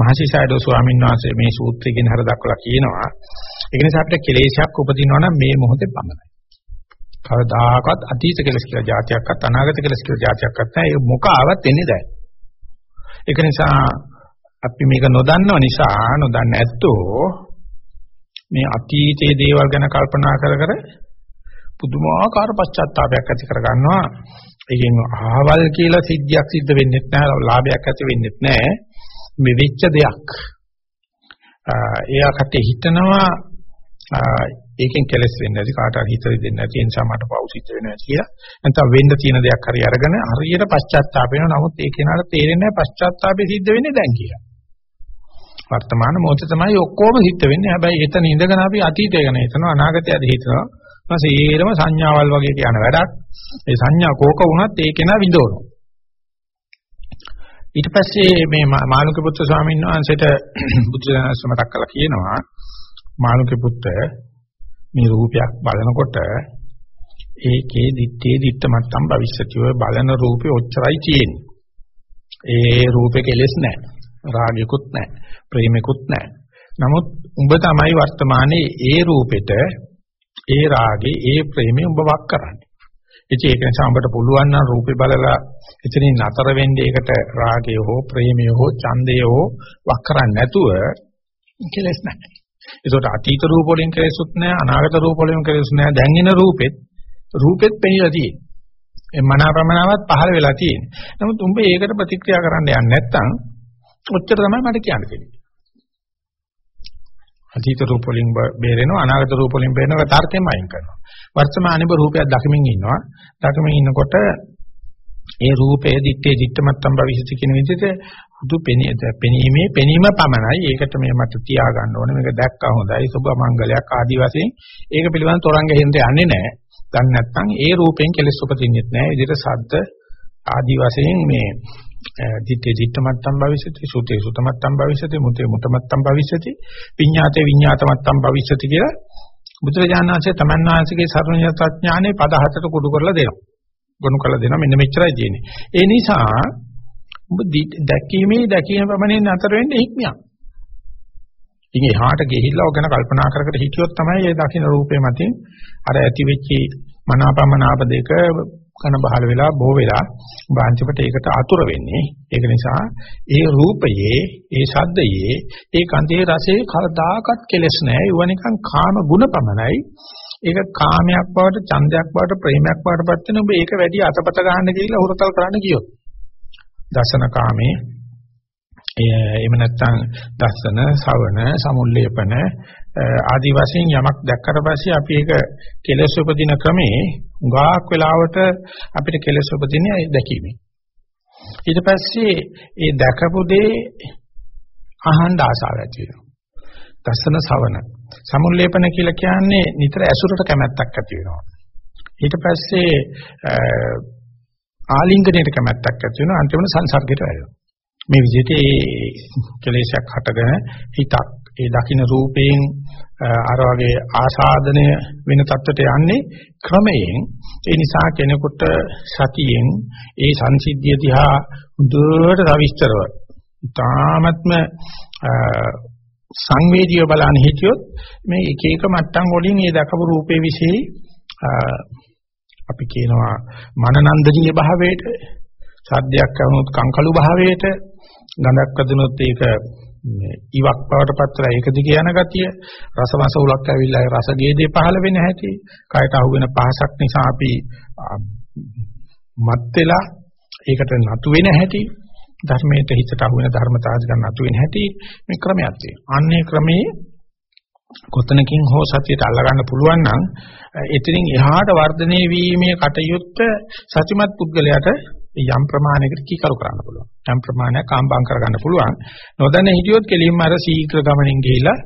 මහසිසාරදෝ ස්වාමීන් වහන්සේ මේ සූත්‍රය ගැන හර දක්වලා කියනවා ඒක නිසා අපිට කෙලෙසයක් උපදිනවා නම් මේ මොහොතේ පමණයි. කවදාකවත් අතීත කෙලස් කියලා જાතියක්වත් අනාගත කෙලස් කියලා જાතියක්වත් නැහැ. ඒක මොක ආවත් එන්නේ දැන්. ඒක නිසා අපි මේක නොදන්නව නිසා නොදන්න ඇත්තෝ මේ අතීතයේ දේවල් ගැන කල්පනා කර කර පුදුමාකාර පශ්චාත්තාවයක් ඇති කර ගන්නවා. ඒකෙන් අහවල් කියලා සිද්ධියක් සිද්ධ වෙන්නේ නැහැ, ලාභයක් ඇති වෙන්නේ නැහැ. මේ වෙච්ච දෙයක්. එයා කටේ හිතනවා ඒකෙන් කෙලස් වෙන්නේ නැති කාට හරි හිත දෙන්නේ නැති ඒ නිසා මට පෞසිත වෙනවා කියලා. නැත්නම් වෙන්න තියෙන දෙයක් හරි අරගෙන හරියට පශ්චාත්තාප වෙනවා. නමුත් ඒ කෙනාට තේරෙන්නේ නැහැ පශ්චාත්තාපය සිද්ධ වෙන්නේ දැන් කියලා. වර්තමාන මොහොතේ තමයි ඔක්කොම සිද්ධ වෙන්නේ. හැබැයි එතන ඉඳගෙන අපි අතීතය ගැන හිතනවා අනාගතය ගැන හිතනවා. ඊට සංඥාවල් වගේ කියන වැඩක්. ඒ සංඥා කෝක වුණත් ඒ කෙනා විඳවනවා. ඊට පස්සේ මේ මානුක පුත්‍ර ස්වාමීන් වහන්සේට බුද්ධ ධර්ම මතක් කරලා කියනවා මානුක පුත්‍ර මේ රූපයක් බලනකොට ඒකේ දිත්තේ දිත්ත මත්තම් භවිෂ්‍යති ඔය බලන රූපේ ඔච්චරයි තියෙන්නේ. ඒ රූපේ කෙලෙස් නැහැ. රාගිකුත් නැහැ. ප්‍රේමිකුත් නැහැ. නමුත් උඹ තමයි වර්තමානයේ ඒ රූපෙට ඒ රාගේ ඒ ප්‍රේමේ උඹ වක් කරන්නේ. ඉතින් ඒක නිසා උඹට පුළුවන් නම් රූපේ බලලා එතනින් නතර වෙන්නේ ඒකට රාගය හෝ ප්‍රේමය හෝ ඡන්දය හෝ වක් කරන්නේ නැතුව කෙලස් නැහැ. ඒකට අතීත රූප වලින් කෙලෙසුත් නැහැ අනාගත රූප වලින් කෙලෙසුත් නැහැ දැන් ඉන රූපෙත් රූපෙත් පෙනිලා තියෙන්නේ. ඒ මනාපමනාවත් පහළ වෙලා තියෙන්නේ. නමුත් උඹ ඒකට ප්‍රතික්‍රියා කරන්න යන්නේ නැත්නම් ඔච්චර තමයි මට කියන්න තියෙන්නේ. අතීත රූප වලින් බේරෙනවා අනාගත රූප වලින් බේරෙනවා තර්කයෙන් අයින් කරනවා. වර්තමානයේ රූපයක් දකිමින් ඉන්නවා. දකිමින් ඉන්නකොට ඒ රූපයේ දිත්තේ දිත්තමත්තම් භවිෂති කියන විදිහට හුදු පෙනීමේ පෙනීම පමණයි. ඒකට මේ මට තියා ගන්න ඕනේ. මේක දැක්කා හොඳයි. සුබ මංගලයක් ආදි වශයෙන් ඒක පිළිබඳ තරංගෙ හින්ද යන්නේ නැහැ. දැන් නැත්තම් ඒ රූපයෙන් කෙලෙස් උපදින්නෙත් නැහැ. විදිහට සද්ද ආදි වශයෙන් මේ දිත්තේ දිත්තමත්තම් භවිෂති සුතේ සුතමත්තම් භවිෂති මුතේ මුතමත්තම් භවිෂති විඤ්ඤාතේ විඤ්ඤාතමත්තම් භවිෂති කියලා බුදුරජාණන් වහන්සේ තමන් වහන්සේගේ සර්වඥතාඥානේ පද හතට කුඩු කරලා දෙනවා. ගොනු කරලා දෙනවා මෙන්න මෙච්චරයි තියෙන්නේ. ඒ නිසා ඔබ දැකීමේ දැකීම ප්‍රමණයෙන් අතර වෙන්නේ හික්මියක්. ඉතින් එහාට ගිහිල්ලා ඔය ගැන කල්පනා කර කර හිටියොත් තමයි ඒ දකින්න රූපේ මතින් අර ඇති වෙච්ච මනාපමනාප දෙක කන බහල වෙලා බෝ වෙලා බාන්තිපට ඒකට ආතුර වෙන්නේ. ඒක නිසා ඒ රූපයේ ඒ ශබ්දයේ ඒ කන්දේ රසයේ කවදාකවත් කෙලස් නැහැ. ඒව නිකන් කාම ගුණ පමණයි. ඒක කාමයක් බවට ඡන්දයක් බවට ප්‍රේමයක් බවට පත් වෙන ඔබ ඒක වැඩි අතපත ගන්න කියලා හුරතල් කරන්න කියොත් දසන කාමේ එහෙම නැත්නම් දස්සන, ශවන, සමුල්ලේපන ආදි වශයෙන් යමක් දැක්කට පස්සේ අපි ඒක කෙලෙස් උපදින ක්‍රමේ උගාක් වෙලාවට අපිට කෙලෙස් උපදින්නේ දැකීමෙන්. ඊට පස්සේ ඒ දැකපු දේ අහන්න ආසාව ඇති වෙනවා. දස්සන ශවන. සමුල්ලේපන කියලා කියන්නේ නිතර ඇසුරට කැමැත්තක් ඇති වෙනවා. ඊට පස්සේ ආලිංගනයට කැමැත්තක් ඇති වෙනවා අන්තිමට සංසර්ගයට වැටෙනවා. මේ විදිහට ඒ කෙලෙසයක් හටගෙන හිතක් ඒ දකින්න රූපයෙන් අර වගේ ආසාදනය වෙන තත්ත්වයට යන්නේ ක්‍රමයෙන්. ඒ නිසා කෙනෙකුට සතියෙන් ඒ සංසිද්ධිය දිහා හොඳට සවිස්තරව තාමත්ම සංවේදීව බලන්න හිටියොත් මේ එක එක මට්ටම් වලින් මේ දකපු රූපේ વિશે අපි කියනවා මනනන්දනීය භාවයට සද්දයක් කරනොත් කංකලු භාවයට ගඳක් අදිනොත් ඒක ඉවක් බවට පත්‍රලා ඒක දිගේ යන ගතිය රසවස උලක් ඇවිල්ලා රස ගේදේ පහළ වෙන හැටි කයට අහු වෙන පහසක් නිසා අපි මත් වෙලා ඒකට නතු වෙන හැටි ධර්මයට හිතට අහු වෙන ධර්මතාවය ගන්න නතු වෙන හැටි මේ ක්‍රමයක් තියෙනවා අන්නේ ක්‍රමේ කොතනකින් හෝ සතියට අල්ල ගන්න පුළුවන් නම් එතනින් එහාට වර්ධනය වීමේ කටයුත්ත සතිමත් පුද්ගලයාට යම් ප්‍රමාණයකට කීකරු කරන්න පුළුවන්. යම් ප්‍රමාණයක් කාම්බම් කරගන්න පුළුවන්. නොදැන හිටියොත් කෙලින්ම අර සීක්‍ර ගමනින් ගිහිලා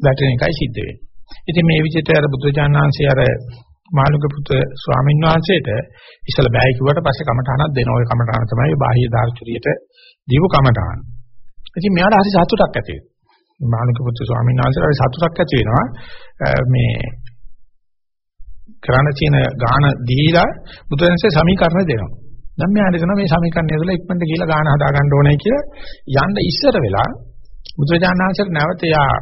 වැටෙන එකයි සිද්ධ වෙන්නේ. ඉතින් මේ විදිහට අර බුදුචාන් වහන්සේ අර මාළුක පුත්‍ර ස්වාමීන් වහන්සේට ඉස්සල බෑ කිව්වට පස්සේ කමඨානක් දෙනවා. ওই කමඨාන තමයි බාහ්‍ය දාර්ශනිකයට දීපු කමඨාන. ඉතින් මෙයාට හරි සතුටක් ඇති වෙනවා. මාළුක පුත්‍ර ස්වාමීන් වහන්සේට හරි සතුටක් ඇති වෙනවා. මේ කරණ තියෙන ගාන දීලා බුදුරජාණන්සේ සමීකරණ දෙනවා. දැන් මෙයාට දෙනවා මේ සමීකරණය ඇතුළේ ඉක්මනට ගිහිලා ගාන හදා ගන්න ඕනේ කියලා යන්න ඉස්සර වෙලා බුදුරජාණන් වහන්සේට නැවත යා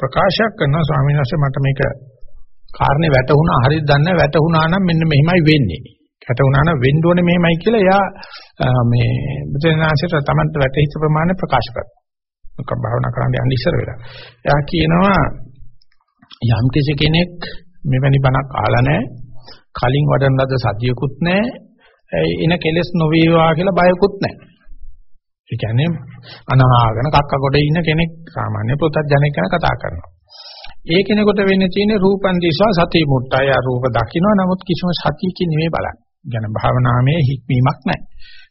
ප්‍රකාශයක් කරනවා ස්වාමීන් වහන්සේ මට මේක කාරණේ වැටුණා හරියට දන්නේ වැටුණා නම් මෙන්න මෙහිමයි වෙන්නේ. වැටුණා නම් වෙන්න ඕනේ මෙහෙමයි කියලා එයා මේ බුදුරජාණන් වහන්සේට Tamanට වැටහිච්ච ප්‍රමාණය ප්‍රකාශ කරනවා. මොකක් භාවනා කරන්න යන්න ඉස්සර වෙලා. එයා කියනවා යම් කෙනෙක් මෙවැනි බණක් අහලා නැහැ කලින් වඩන ලද සතියකුත් නැහැ එන කෙලස් නොවේවා කියලා බයකුත් නැහැ. ඒ කියන්නේ අනාගෙන කක්ක කොට ඉන්න කෙනෙක් සාමාන්‍ය පුතත්ජනෙක් ගැන කතා කරනවා. ඒ කෙනෙකුට වෙන්නේ තියෙන්නේ රූපන් දිශා සති මුට්ටය රූප දකින්න නමුත් කිසිම සතියකින් නෙමෙයි බලන්නේ. ගැන භාවනාමේ හික්මීමක් නැහැ.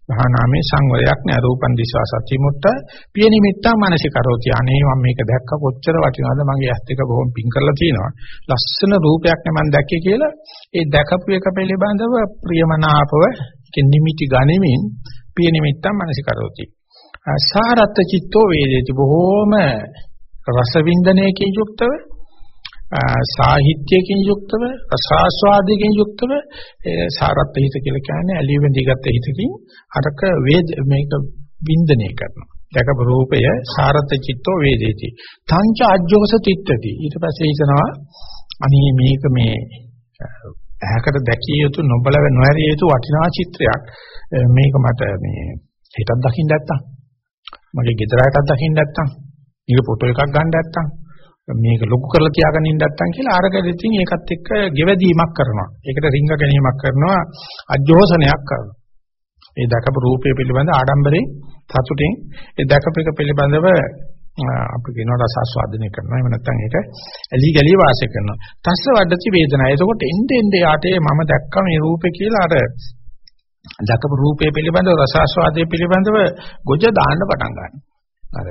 භාවනාමේ සංවරයක් නැහැ. රූපන් දිශා සති මුට්ට පිය නිමිත්තා මානසිකරෝති. අනේ මම මේක දැක්ක කොච්චර වටිනවද මගේ ඇස් දෙක බොහොම පිං කරලා තියෙනවා. ලස්සන රූපයක් නේ මම දැක්කේ කියලා ඒ දැකපු එක පිළිබඳව ප්‍රියමනාපව නිමිති ගනිමින් පිය නිමිත්තම් මානසිකරෝති. සාරත් චිත්තෝ වේදේති බොහෝම රස වින්දනයකින් යුක්තව සාහිත්‍යයෙන් යුක්තව රසාස්වාදයෙන් යුක්තව සාරත් හිත කියලා කියන්නේ ඇලිය වෙඳිගත් හිතකින් අරක වේද මේක වින්දනය කරනවා. දැකපු රූපය සාරත් චිත්තෝ වේදේති. තංච අජ්ජෝස තිත්තති. ඊට පස්සේ හිතනවා අනේ මේක මේ ඇහැකට දැකිය යුතු නොබල නොහැරිය යුතු වටිනා චිත්‍රයක්. මේක මට මේ හිතක් දකින්න නැත්තම් මගේ ගෙදරටත් දකින්න නැත්තම් මේක ෆොටෝ එකක් ගන්න නැත්තම් මේක ලොකු කරලා තියාගෙන ඉන්න නැත්තම් කියලා අරගෙන ඉතින් ඒකත් එක්ක ගෙවැදීමක් කරනවා. ඒකට රිංග ගැනීමක් කරනවා අජෝසනයක් කරනවා. ඒ දැකපු රූපය පිළිබඳ ආඩම්බරේ සතුටින් ඒ දැකපු එක පිළිබඳව අපි කියනවා රස ආස්වාදනය කරනවා. එහෙම නැත්නම් ඒක ඇලි ගලී වාසය කරනවා. තස්ස වඩති වේදනා. එතකොට එnde ende යටේ මම දැක්ක මේ රූපේ කියලා අර දැකපු රූපය පිළිබඳව රස ආස්වාදයේ පිළිබඳව ගොජ දාන්න පටන් ගන්නවා. අර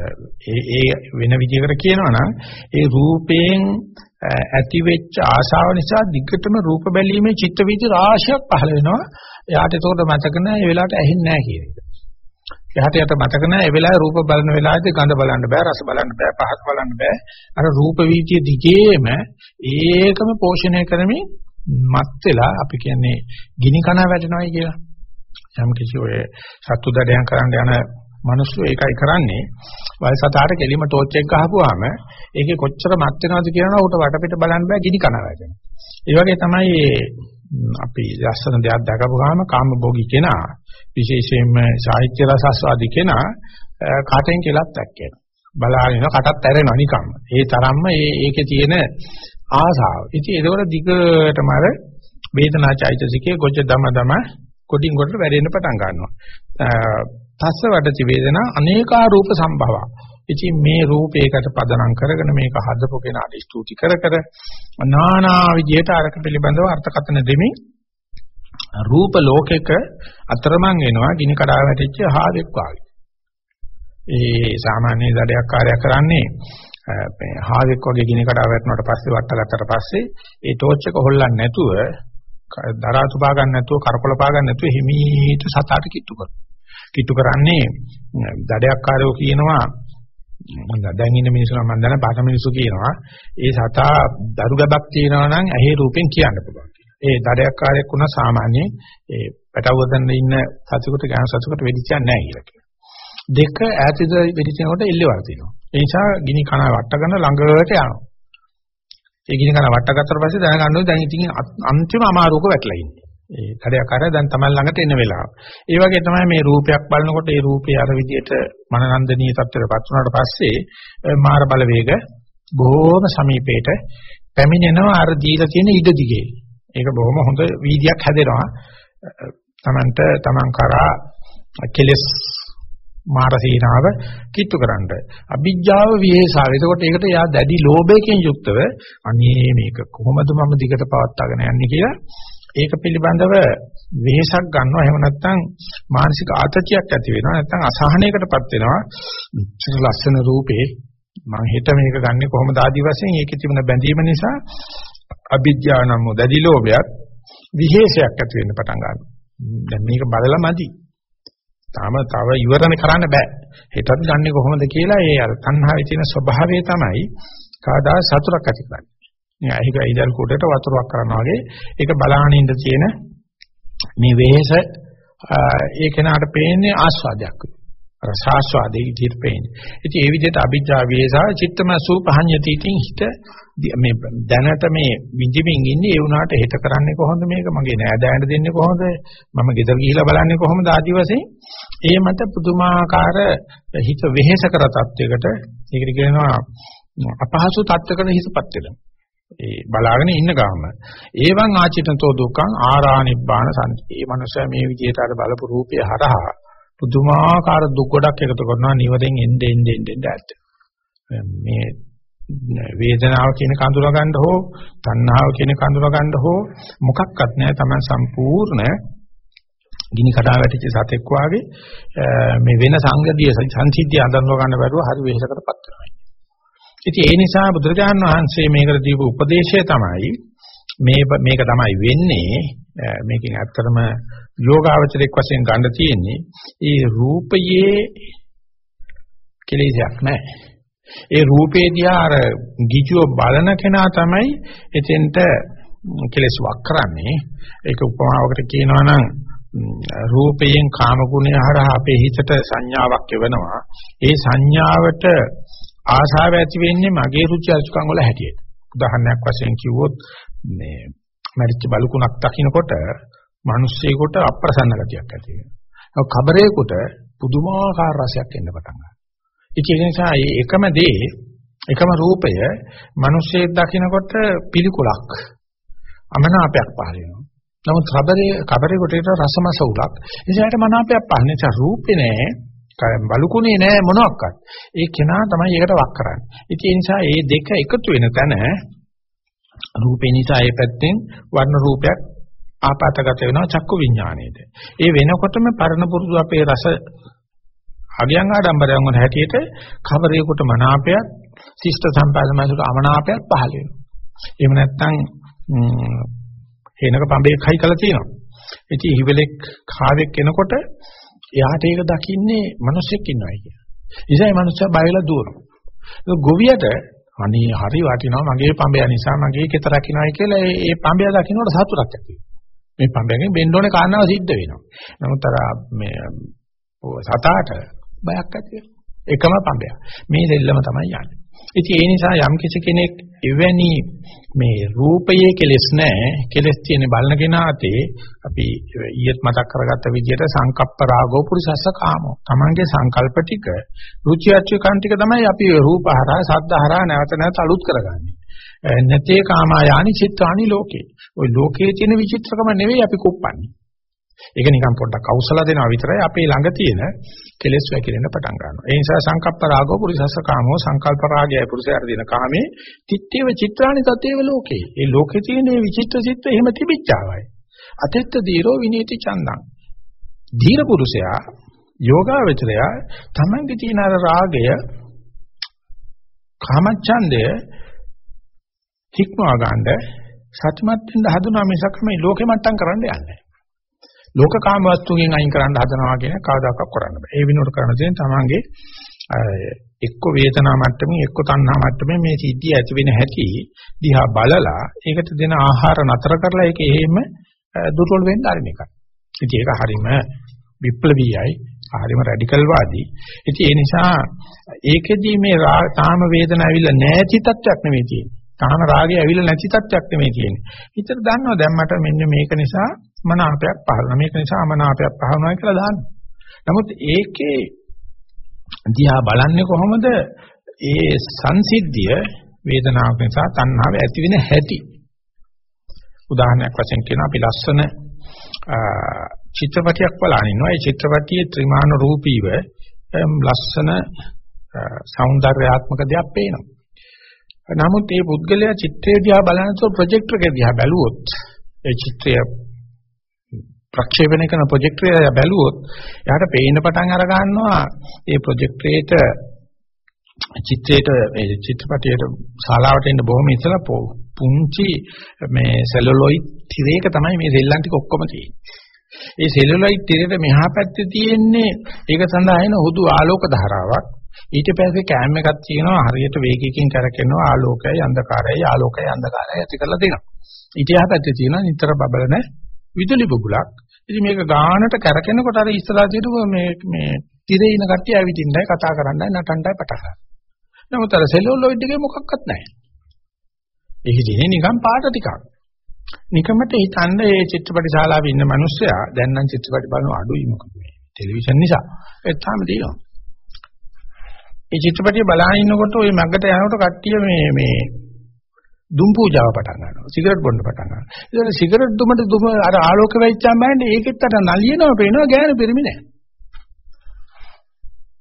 ඒ ඒ වෙන විදිහකට කියනවා නම් ඒ රූපයෙන් ඇති වෙච්ච ආශාව නිසා දිගටම රූප බැලීමේ චිත්ත වීදි රාශියක් පහළ වෙනවා. එයාට ඒකට මතක නැහැ ඒ වෙලාවට ඇහෙන්නේ නැහැ කියන එක. එයාට යට මතක නැහැ ඒ වෙලාවේ රූප බලන වෙලාවේදී ගඳ බලන්න බෑ රස බලන්න බෑ පහත් බලන්න බෑ. අර රූප වීතිය දිගේම ඒකම පෝෂණය කරමින් මත් වෙලා අපි කියන්නේ ගිනි කන වැටෙනවායි කියලා. යම් කිසි ඔය සත්තු දඩයන් කරන්න යන මිනිස්සු ඒකයි කරන්නේ වයසතාවට කෙලිම ටෝච් එක ගහපුවාම ඒකේ කොච්චර මත් වෙනවද කියනවා උට වටපිට බලන්න බෑ ගිනි කන වැටෙන. ඒ වගේ තමයි අපි ලස්සන දෙයක් දැකපුවාම කාම භෝගී කෙනා විශේෂයෙන්ම සාහිත්‍ය රසස්වාදී කෙනා කාටෙන් කියලාත් දැක්කේ. බලාගෙන කටත් ඇරෙනවා නිකම්ම. ඒ තරම්ම ඒ ඒකේ තියෙන ආසාව. ඉතින් ඒකවල දිගටම අර වේදනාචෛතසිකයේ ගොජ දම දම කොටින් කොට වැඩෙන්න පටන් ගන්නවා. තස්ස වඩති වේදනා අනේකා රූප සම්භව. ඉතින් මේ රූපයකට පදනම් කරගෙන මේක හදපු කෙනාට ස්තුති කර කර නානා විදියට අරක පිළිබඳව අර්ථකථන දෙමින් රූප ලෝකෙක අතරමං වෙනවා ගිනි කඩා වැටිච්ච හාවෙක් වගේ. ඒ සාමාන්‍ය දඩයක් කාර්යයක් කරන්නේ මේ හාවෙක් වගේ ගිනි කඩා වැටුණාට පස්සේ වට්ටගත්තට පස්සේ ඒ ටෝච් එක හොල්ලන්නේ නැතුව දරාතු පා ගන්න නැතුව කරකොල පා ගන්න නැතුව හිමීට සතාට කිට්ටු කරනවා. කිට්ටු කරන්නේ දඩයක් කාර්යෝ කියනවා මම දැන් ඉන්න මිනිස්සු නම් මම දන්න පාට මිනිස්සු කියනවා ඒ සතා දරු ගැබක් තියෙනවා නම් ඇහි රූපෙන් කියන්න පුළුවන් ඒ දඩයක් කාර්යයක් වුණා සාමාන්‍ය ඒ පැටවුවදන්න ඉන්න සතුකට ගාන සතුකට වෙදිච්චක් නැහැ කියලා කියනවා. දෙක ඈතද වෙදිච්චනකොට එල්ලවර තියෙනවා. ඒ නිසා ගිනි කන වට්ටගෙන ළඟට යනවා. ඒ ගිනි කන වට්ටගත්තට පස්සේ දැනගන්න ඕනේ දැන් ඉතින් අන්තිම අමාරුවක වැටලා ඉන්නේ. ඒ කඩයක් අර දැන් තමයි ළඟට එන වෙලාව. ඒ වගේ තමයි මේ රූපයක් බලනකොට ඒ රූපය අර විදියට මනනන්දනීය තත්ත්වයටපත් වුණාට පස්සේ මාර බලවේග බොහොම සමීපයට පැමිණෙනවා අර දීලා තියෙන ඉඩ දිගේ. ඒක බොහොම හොඳ වීදියක් හැදෙනවා. තමන්ට තමන් කරා කෙලස් මාර සීනාව කිට්ටු කරන්න. අභිජ්ජාව විහෙසාව. එතකොට ඒකට යා දැඩි ලෝභයෙන් යුක්තව අනේ මේක කොහොමද මම දිගට පවත්වාගෙන යන්නේ කියලා ඒක පිළිබඳව වෙහෙසක් ගන්නවා. එහෙම නැත්නම් මානසික ආතතියක් ඇති වෙනවා. නැත්නම් අසහනයකටපත් වෙනවා. මෙච්චර ලස්සන රූපේ මම හිත මේක ගන්නෙ කොහොමද ආදි වශයෙන්? ඒකේ තිබුණ බැඳීම නිසා අවිද්‍යාව නම් දැඩි ලෝභයක් විහෙසයක් ඇති වෙන්න පටන් ගන්නවා. දැන් මේක බලලා මදි. තාම තව ඉවරණ කරන්න බෑ. හෙටත් ගන්නෙ කොහොමද කියලා ඒ අර තණ්හාවේ තියෙන ස්වභාවය තමයි කාදා සතුටක් ඇති කරන්නේ. ඒක ඉදල් කුඩට වතුරක් කරනවා වගේ. ඒක බලාගෙන ඉඳ තියෙන මේ වෙහෙස ඒ කෙනාට පේන්නේ ආස්වාදයක්. රසාස්වාදයේ විදිහට පේන්නේ. ඉතින් ඒ විදිහට අභිජ්ජා වේසා චිත්තම සූපහඤ්ඤති ඉතින් හිත මේ දැනට මේ විඳින්මින් ඉන්නේ ඒ වුණාට හිත කරන්නේ කොහොමද මේක? මගේ නෑදෑයන්ට දෙන්නේ කොහොමද? මම ගෙදර ගිහිලා බලන්නේ කොහොමද ආදි වශයෙන්? ඒ මත පුදුමාකාර හිත වෙහෙස කර තත්වයකට ඒකට කියනවා අපහසු තත්වයකට හිතපත් වෙනවා. ඒ බලාගෙන ඉන්න ගාම ඒවන් ආචිතනතෝ දුක්ඛං ආරානිබ්බාන සම්ති. මේ මනුස්සයා මේ විදිහට අර බලපු රූපය හරහා පුදුමාකාර දුක් ගොඩක් එකතු කරනවා නිවරෙන් එන්න එන්න එන්න ඇත්ත. මේ වේදනාව කියන කඳුර ගන්න හෝ තණ්හාව කියන කඳුර ගන්න හෝ මොකක්වත් නැහැ තමයි සම්පූර්ණ ගිනි කඩා වැටිච්ච සතෙක් වාගේ මේ වෙන සංගතිය සංසිද්ධිය අඳන්ව ගන්න බැරුව හරි වෙහෙසකටපත් වෙනවා. ඉතින් ඒ නිසා බුදුරජාණන් වහන්සේ මේකට දීපු උපදේශය තමයි මේ මේක තමයි වෙන්නේ මේකෙන් ඇත්තටම යෝගාවචරයක් වශයෙන් ගන්න තියෙන්නේ ඒ රූපයේ කෙලෙසයක් නැහැ. ඒ රූපේ දිහා අර ගිජුව බලන කෙනා තමයි එතෙන්ට කෙලස් වක් කරන්නේ. ඒක උපමාවකට කියනවා නම් රූපයෙන් කාම ගුණය හරහා අපේ හිතට සංඥාවක් එවනවා. ඒ සංඥාවට ආශාව ඇති වෙන්නේ මගේ රුචි අරුචිකම් වල හැටියට. උදාහරණයක් වශයෙන් කිව්වොත් මේ මරිච්ච බලුකුණක් දකින්නකොට මිනිස්සෙකුට අප්‍රසන්න ගතියක් ඇති වෙනවා. කබරේකට පුදුමාකාර රසයක් එන්න පටන් ගන්නවා. ඒක නිසා මේ එකම දේ එකම රූපය මිනිස්සෙක් දකින්නකොට පිළිකුලක් අමනාපයක් පහළ වෙනවා. නමුත් කබරේ කබරේ කොටේට රසමස උලක්. එනිසාට මනාපයක් පහළ නිසා රූපේ නෑ බලුකුණේ නෑ මොනවත්. ඒ කෙනා තමයි ඒකට වක් කරන්නේ. ඉතින් ඒ නිසා මේ දෙක එකතු වෙන තැන රූපේ නිසා ඒ පැත්තෙන් වර්ණ රූපයක් ආපాతගත වෙනවා චක්කු විඥාණයට. ඒ වෙනකොටම පරණ පුරුදු අපේ රස අගයන් ආඩම්බරයන් වන හැටියට කවරේකට මනාපයක් ශිෂ්ට සම්පාදනයට අමනාපයක් පහළ වෙනවා. එහෙම නැත්නම් හේනක පඹේක් හයි කළා තියෙනවා. ඉතින් හිවලෙක් කාවෙක් එනකොට එයාට ඒක දකින්නේ මිනිස්සෙක් ඉන්නවයි කියන. ඉතින් මේ මිනිස්සයා බය වෙලා දුවනවා. ගොවියට අනේ හරි වටිනවා මගේ පඹය නිසා මගේ කෙත රකින්නයි කියලා ඒ පඹය දකින්නට සතුටක් ඇති වෙනවා. මේ පඹයෙන් බෙන්න ඕනේ කාරණාව සිද්ධ වෙනවා. නමුත් අර මේ සතාට බයක් ඇති වෙනවා. එකම පඹය. මේ දෙල්ලම තමයි යන්නේ. ඉතින් ඒ නිසා යම් කිසි කෙනෙක් එවැනි මේ රූපයේ කෙලෙස් නැහැ. කෙලෙස් තියෙන බලන කෙනාතේ අපි ඊයත් මතක් කරගත්ත විදිහට සංකප්ප රාගෝ පුරිසස්ස කාමෝ. තමන්ගේ සංකල්ප ටික රුචි අරුචිකන් ටික තමයි අපි රූපහරා සද්දහරා නැවත නැවත අලුත් කරගන්නේ. නැතේ කාමායානි චිත්තානි ලෝකේ. ওই ලෝකයේ තියෙන විචිත්‍රකම නෙවෙයි අපි කුප්පන්නේ. ඒක නිකන් පොඩ්ඩක් අවසල දෙනවා විතරයි අපේ ළඟ තියෙන කෙලෙස් වැකිරෙන්න පටන් ගන්නවා. ඒ නිසා සංකප්ප රාගෝ පුරිසස්ස කාමෝ සංකල්ප රාගයයි පුරුෂයාට දෙන කාමේ තිත්තේව චිත්‍රානි තතේව ලෝකේ. ඒ ලෝකේ තියෙන මේ විචිත්‍ර චිත්ත එහෙම තිබිච්චාවයි. අතෙත්ත දීරෝ විනීති චන්දං. ධීර පුරුෂයා යෝගාවචරයා තමන්ගේ තියෙන අර රාගය කාමච්ඡන්දය හික්මවා ගන්න සත්‍යමත් වෙන්න හදුනා මිසක් මේ ලෝකෙ මට්ටම් කරන්න යන්නේ ලෝකකාම වස්තුගෙන් අයින් කරන්න හදනවා කියන කවදාකවත් කරන්න බෑ. ඒ විනෝඩ කරන දේ තමංගේ එක්ක වේදනා මට්ටමින් එක්ක තණ්හා මට්ටමින් මේ සිද්ධිය ඇති වෙන හැටි දිහා බලලා ඒකට දෙන ආහාර නතර කරලා ඒක එහෙම දුර්වල වෙන්න ආරින එකයි. ඉතින් ඒක හරීම විප්ලවීයයි, හරීම රැඩිකල් වාදී. ඉතින් ඒ නිසා ඒකෙදී මේ තාම වේදනාව ඇවිල්ලා නැති තත්ත්වයක් නෙවෙයි තියෙන්නේ. තාම රාගය ඇවිල්ලා නැති තත්ත්වයක් නෙවෙයි තියෙන්නේ. හිතට දන්නවා දැන් මට මෙන්න මේක නිසා මනාපයක් පහළ මේක නිසා මනාපයක් පහළනවා කියලා දාන්න. නමුත් ඒකේ දිහා බලන්නේ කොහොමද? ඒ සංසිද්ධිය වේදනාව නිසා තණ්හාව ඇති වෙන හැටි. උදාහරණයක් වශයෙන් කියන අපි ලස්සන චිත්‍රපටයක් බලන ඉන්නවා. ඒ චිත්‍රපටයේ ත්‍රිමාන රූපීව ලස්සන సౌందర్యාත්මක දෙයක් පේනවා. නමුත් මේ පුද්ගලයා චිත්‍රය දිහා බලනකොට ප්‍රොජෙක්ටර් එක දිහා බැලුවොත් ඒ චිත්‍රය ප්‍රක්ෂේපණය කරන ප්‍රොජෙක්ටරය බැලුවොත් එයාට පේන්න පටන් අර ගන්නවා ඒ ප්‍රොජෙක්ටරේට චිත්‍රයට ඒ චිත්‍රපටයට ශාලාවට එන්න බොහොම ඉස්සලා පුංචි මේ සෙලුලොයිඩ් තිරයක තමයි මේ සෙල්ලම් ටික ඔක්කොම තියෙන්නේ. ඒ සෙලුලොයිඩ් තිරයට මෙහා පැත්තේ තියෙන්නේ ඒක සඳහා එන හුදු ආලෝක ධාරාවක්. ඊට පස්සේ කැම් එකක් තියෙනවා හරියට වේගයකින් කරකිනවා ආලෝකයයි අන්ධකාරයයි ආලෝකයයි අන්ධකාරයයි ඇති කරලා දෙනවා. ඊට එහා පැත්තේ තියෙනවා නිතර බබලන විදුලි බුබුලක්. ඉතින් මේක ගානට කරකිනකොට අර ඉස්සරහා තියෙන මේ මේ තිරේ ඉන කට්ටිය ඇවිදින්නයි කතා කරන්නයි නටන්නයි පටහ. නමුත් අර සෙලුලොයිඩ් එකේ මොකක්වත් නැහැ. ඒක දිනේ නිකන් පාට ටිකක්. නිකමට හිතන්න මේ චිත්‍රපට ශාලාවේ ඉන්න මිනිස්සයා දැන් නම් චිත්‍රපට බලන අඩුයි මොකද මේ ටෙලිවිෂන් නිසා. ඒ තාම තියෙනවා. ඒ චිත්‍රපටිය බලාගෙන ඉන්නකොට ওই මග්ගට යනකොට කට්ටිය මේ මේ දුම් පූජාව පටන් ගන්නවා. සිගරට් බොන්න පටන් ගන්නවා. ඒතකොට සිගරට් දුමට දුම අර ආලෝක වෙච්චාම බෑනේ ඒකෙත් අර නලියනවා පේනවා ගෑනු පිරිමි නෑ.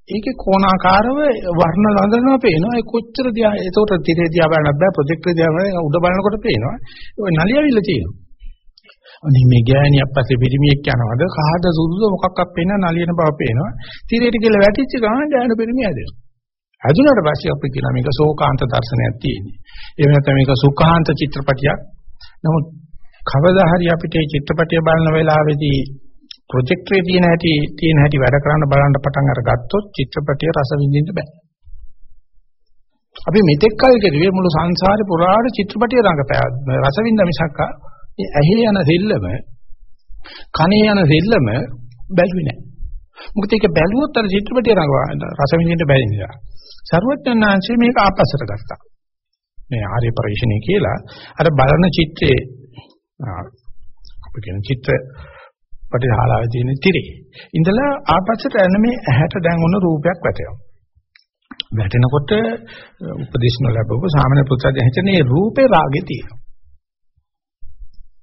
ඒකේ කෝණාකාරව වර්ණ ලඳනවා පේනවා. ඒ කොච්චර දිහා ඒතකොට තිරේ දිහා බලන්නත් බෑ ප්‍රොජෙක්ටර් දිහා බලන උඩ බලනකොට පේනවා. ඔය නලියවිල්ල තියෙනවා. අනේ මේ ගෑණියක් පස්සේ පිරිමියෙක් යනවද කහද සුදුද මොකක්වත් පේන නලියන බව පේනවා. තිරේට කියලා වැටිච්ච ගමන් ගෑනු පිරිමි හැදෙනවා. හැදුනට පස්සේ අපි කියනවා මේක ශෝකාන්ත දර්ශනයක් තියෙන්නේ. එහෙම නැත්නම් මේක සුඛාන්ත චිත්‍රපටියක්. නමුත් කවදා හරි අපිට මේ චිත්‍රපටිය බලන වෙලාවේදී ප්‍රොජෙක්ටරේ තියෙන හැටි තියෙන හැටි වැඩ කරන්න බලන්න පටන් අරගත්තොත් චිත්‍රපටිය රස විඳින්න බෑ. අපි මෙතෙක් කල් කෙරුවේ මුළු සංසාරේ පුරාට චිත්‍රපටිය රඟපෑ රසවින්ද මිසක් ඇහි යන දෙල්ලම කනේ යන දෙල්ලම බැලුවේ නැහැ. මොකද ඒක බැලුවොත් අර චිත්‍රපටිය රඟ රසවින්දින්න බැරි නිසා. සරුවත්නාංශයේ මේක ආපස්සට ගත්තා. මේ ආර්ය පරිශ්‍රණය කියලා අර බලන චිත්‍රයේ අපි කියන චිත්‍ර පටිහාලාවේ තියෙන තිරේ. ඉඳලා ආපස්සට යන මේ ඇහැට දැන් උන රූපයක් වැටෙනවා. වැටෙනකොට උපදේශන ලැබුව සාමාන්‍ය පුත්‍රයන් හිතන්නේ රූපේ රාගේ තියෙනවා.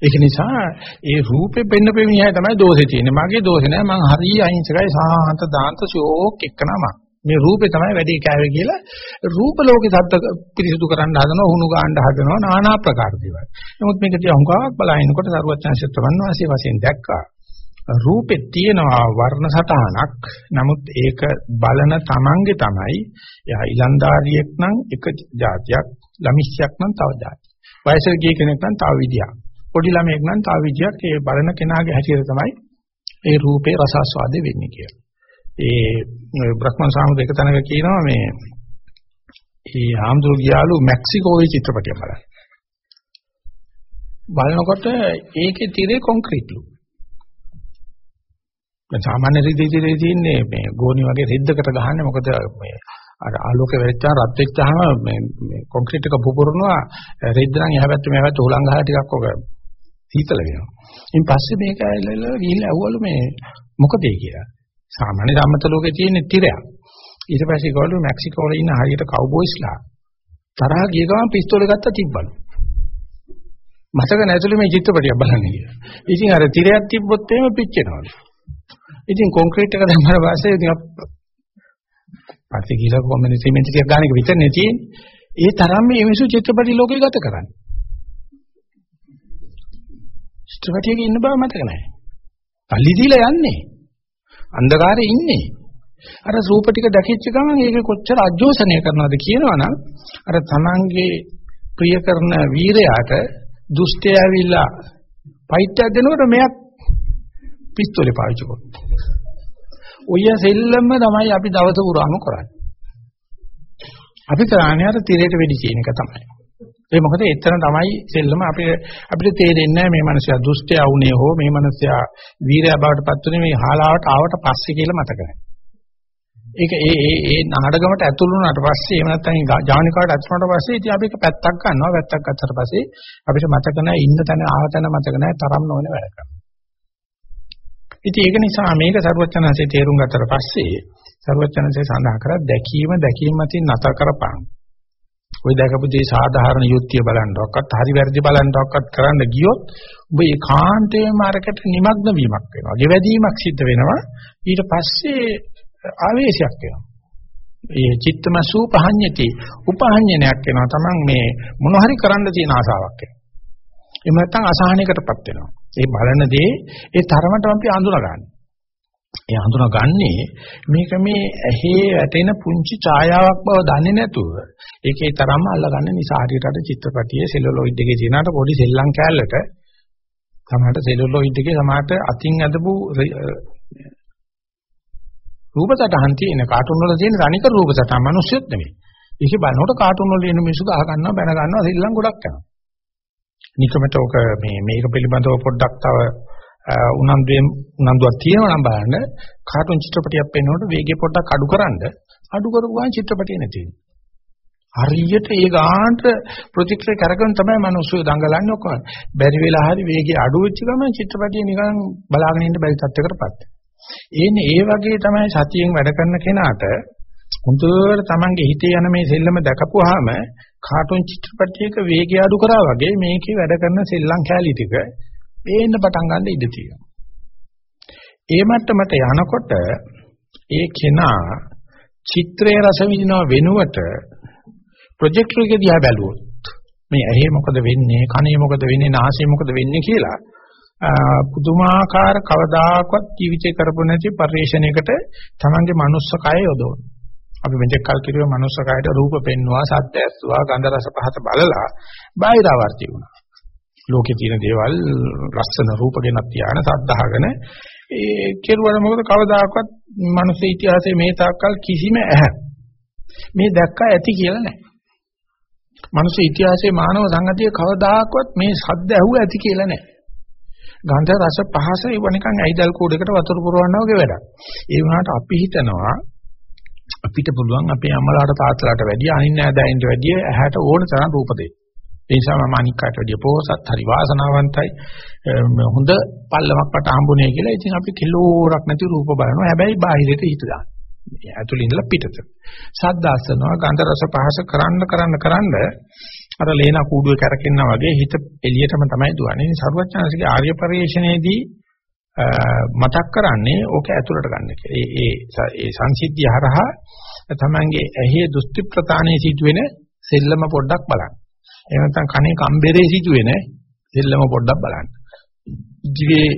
ඒක නිසා ඒ රූපේ පෙන්න පෙමියයි තමයි දෝෂේ තියෙන්නේ. මගේ දෝෂේ නෑ මං හරිය අහිංසකයි සාහන්ත දාන්ත ෂෝක් එක්කනම. මේ රූපේ තමයි වැඩේ කෑවේ කියලා රූප ලෝකේ සත්‍ය පිරිසුදු කරන්න හදනවා හුණු ගන්න හදනවා নানা ආකාර දේවල්. නමුත් මේක තියා හුඟාවක් බලහිනකොට සරුවචාන්සිය තවන්වාසේ වශයෙන් දැක්කා. රූපේ තියෙනවා වර්ණ සටහනක්. නමුත් ඒක බලන තමන්ගේ තමයි එයා ඊලන්දාරියෙක් නම් එක જાතියක්, ළමිෂ්‍යක් නම් තව જાතියක්. වයසට ගිය කෙනෙක් නම් තව විදියක්. පොඩි ළමයෙක් නම් තව විදියක්. ඒ බලන කෙනාගේ හැටියට තමයි ඒ රූපේ රස ආස්වාදෙ වෙන්නේ කියලා. ඒ බ්‍රහ්මන් සාමුද එක තැනක කියනවා මේ ඒ ආම්දුරු ගියාලු මෙක්සිකෝවේ චිත්‍රපටය බලන්න. බලනකොට ඒකේ තිරේ කොන්ක්‍රීට්ලු. සාමාන්‍ය රීතියේ තියෙන්නේ මේ ගෝණි වගේ රෙද්දකට ගහන්නේ මොකද මේ අර ආලෝකය වෙච්චා රත් වෙච්චාම මේ මේ කොන්ක්‍රීට් එක පුපුරනවා රෙද්ද නම් එහා පැත්තේ මෙහා පැත්තේ උලං ගහලා ටිකක් ඔක සීතල වෙනවා. ඉන් පස්සේ මේක ඇවිල්ලා ගිහිල්ලා ඇහුවලු මේ මොකද ඒ කියලා. සාමාන්‍ය සම්මත ලෝකේ තියෙන තිරයක්. ඊට පස්සේ ගෝලු මෙක්සිකෝ වල ඉන්න හරියට කව්බොයිස්ලා තරහ ගිය ගමන් පිස්තෝලේ ගත්තා තිබ්බලු. මතක නැතුළු මේ චිත්‍රපටිය බලන්න කියලා. ඉතින් අර තිරයක් තිබ්බොත් එහෙම පිච්චෙනවලු. ඉතින් කොන්ක්‍රීට් එක දැම්මම පස්සේ ඉතින් පස්සේ කියලා කොම්බිනේෂන් සිමෙන්ට් ටිකක් ගන්න එක විතරනේ තියෙන්නේ. ඒ තරම් මේ මිනිස්සු චිත්‍රපටි ලෝකේ ගත කරන්නේ. චිත්‍රපටියක ඉන්න බව මතක නැහැ. පල්ලි දීලා යන්නේ. අන්ධකාරේ ඉන්නේ. අර රූප ටික දැකිච්ච ගමන් ඒක කොච්චර අජෝසනය කරනවද කියනවනම් අර තමන්ගේ ප්‍රිය කරන වීරයාට දුෂ්ටය ඇවිල්ලා පයිට්ටයක් දෙනකොට මෙයක් පිස්තෝලේ පාවිච්චි කරනවා. ඔය සෙල්ලම තමයි අපි දවස පුරාම කරන්නේ. අපි කරන්නේ අර තිරයට වෙඩි කියන එක තමයි. ඒ මොකද එතන තමයි සෙල්ලම අපිට අපිට තේරෙන්නේ මේ මනුස්සයා දුෂ්ටයා වුණේ හෝ මේ මනුස්සයා වීරයා බවට පත් වුණේ මේ හාලාවට ආවට පස්සේ කියලා මතක නැහැ. ඒක ඒ ඒ ඒ නාටකමට ඇතුළු වුණාට පස්සේ එහෙම නැත්නම් ජානිකාවට ඇතුළු වුණාට පස්සේ ඉතින් අපි එක පැත්තක් ගන්නවා පැත්තක් ගත්තට පස්සේ අපිට මතක නැහැ ඉන්න තැන ආව තැන මතක නැහැ තරම් නොවන වැඩ කරනවා. ඉතින් ඒක නිසා මේක සරුවචනanse තේරුම් ගත්තට පස්සේ සරුවචනanse සඳහන් කරා දැකීම දැකීම මතින් නැත කරපං. ওই දැකපු දේ සාධාරණ යුක්තිය බලන්නවක්වත් හරි වැරදි බලන්නවක්වත් කරන්න ගියොත් ඔබ ඒකාන්තයෙන්ම අරකට নিমগ্ন වීමක් වෙනවා. ගෙවැදීමක් සිද්ධ වෙනවා. ඊට පස්සේ ආවේශයක් වෙනවා. ඒ චිත්තමසු පහඤ්ඤති උපහඤ්ඤනයක් වෙනවා. Taman මේ මොන හරි කරන්න තියෙන ආසාවක් එනවා. එහෙම නැත්නම් අසහනයකටපත් වෙනවා. ඒ බලන දේ ඒ තරමට අපි අඳුනගන්න. ඒ අඳුනගන්නේ මේක මේ ඇහි වැටෙන පුංචි ඡායාවක් බව දන්නේ නැතුව ඒකේ තරම්ම අල්ලගන්න නිසා හරියට අර චිත්‍රපටියේ සෙලුලොයිඩ් එකේ තියෙනාට පොඩි සෙල්ලම් කෑල්ලක සමහරට සෙලුලොයිඩ් එකේ සමහරට අතින් ඇදපු රූප සටහන් තියෙන කාටුන් වල තියෙන තනිකර රූප සටහන් මිනිස්සුත් නෙමෙයි. ඒකේ බලනකොට කාටුන් වල එන මිනිස්සු ගහ ගන්නවා බැන ගන්නවා සෙල්ලම් ගොඩක් කරනවා. නිකමට ඔක මේ මේක පිළිබඳව පොඩ්ඩක් තව උනන්දුවෙන් උනන්දුවක් තියෙනවා නම් බලන්න කාටුන් චිත්‍රපටියක් පෙන්වනකොට වේගය පොඩ්ඩක් අඩුකරනද අඩු කරපුවාම චිත්‍රපටිය නැති වෙනවා. හරියට ඒ ගානට ප්‍රොජෙක්ටර් කරගෙන තමයි මිනිස්සු දඟලන්නේ ඔක්කොම. බැරි වෙලා හරි වේගය අඩු වෙච්ච ගමන් චිත්‍රපටිය නිකන් බලාගෙන ඉන්න බැරි තත්යකටපත් වෙනවා. ඒ වගේ තමයි සතියෙන් වැඩ කරන කෙනාට හොඳට Tamange හිතේ යන මේ සෙල්ලම දැකපුවාම කාටුන් චිත්‍රපටයක වේගය අඩු කරා වගේ මේකේ වැඩ කරන සෙල්ලම් කැලී ටික පේන්න පටන් ගන්න ඉඩ තියෙනවා. ඒ මට්ටමට යනකොට ඒ කෙනා චිත්‍රයේ රස විඳිනව වෙනුවට ප්‍රොජෙක්ටර් එක දිහා බැලුවොත් මේ ඇහි මොකද වෙන්නේ කනේ මොකද වෙන්නේ නාසයේ මොකද වෙන්නේ කියලා පුදුමාකාර කවදාකවත් ජීවිතේ කරපො නැති පරිශ්‍රණයකට තමන්ගේ මනුස්ස කය යොදවන. අපි මෙතෙක් කල් කිරුවේ මනුස්ස කයට රූප පෙන්නවා, සද්ද ඇස්සුවා, ගන්ධ රස පහත බලලා බාහිරවර්ති වුණා. ලෝකේ තියෙන දේවල් ලස්සන රූප ගෙනත් තියාන සද්ධාගෙන ඒ කෙරුවල මොකද කවදාකවත් මනුස්ස ඉතිහාසයේ මේ තාක්කල් කිසිම ඇහැ මේ දැක්කා ඇති කියලා නැහැ. මනුස්ස ඉතිහාසයේ මානව සංගතිය කවදාකවත් මේ සද්ද ඇහුව ඇති කියලා නැහැ. ගන්ධ රස පහස ඒව නිකන් ඇයිදල් කූඩේකට වතුර පුරවනවා වගේ වැඩක්. ඒ වුණාට අපි හිතනවා අපිට පුළුවන් අපේ අම්මලාට තාත්තලාට වැඩිය අනින්න ඇදයින්ට වැඩිය ඇහැට ඕන තරම් රූප දෙන්න. ඒ නිසා මම අනික් කාට වැඩිය පොහසත් හරි වාසනාවන්තයි හොඳ පල්ලමක් පට හම්බුනේ කියලා. ඉතින් අපි කිලෝරක් නැති රූප බලනවා. හැබැයි බාහිරට හිත දාන්න. ඇතුළේ ඉඳලා පිටත. ශබ්ද අසනවා, ගන්ධ රස පහස කරන්න කරන්න කරන්න අර ලේන කූඩුවේ කරකිනා වගේ හිත එළියටම තමයි දුවන්නේ. ඉතින් සරුවචනසිකේ ආර්ය පරිශ්‍රණයේදී මතක් කරන්නේ ඕක ඇතුළට ගන්න කියලා. ඒ ඒ ඒ සංසිද්ධිය හරහා තමංගේ ඇහි දෘෂ්ටි ප්‍රතානේ සිදුවෙන සෙල්ලම පොඩ්ඩක් බලන්න. එහෙම නැත්නම් කනේ කම්බරේ සිදුවෙන සෙල්ලම පොඩ්ඩක් බලන්න. දිවේ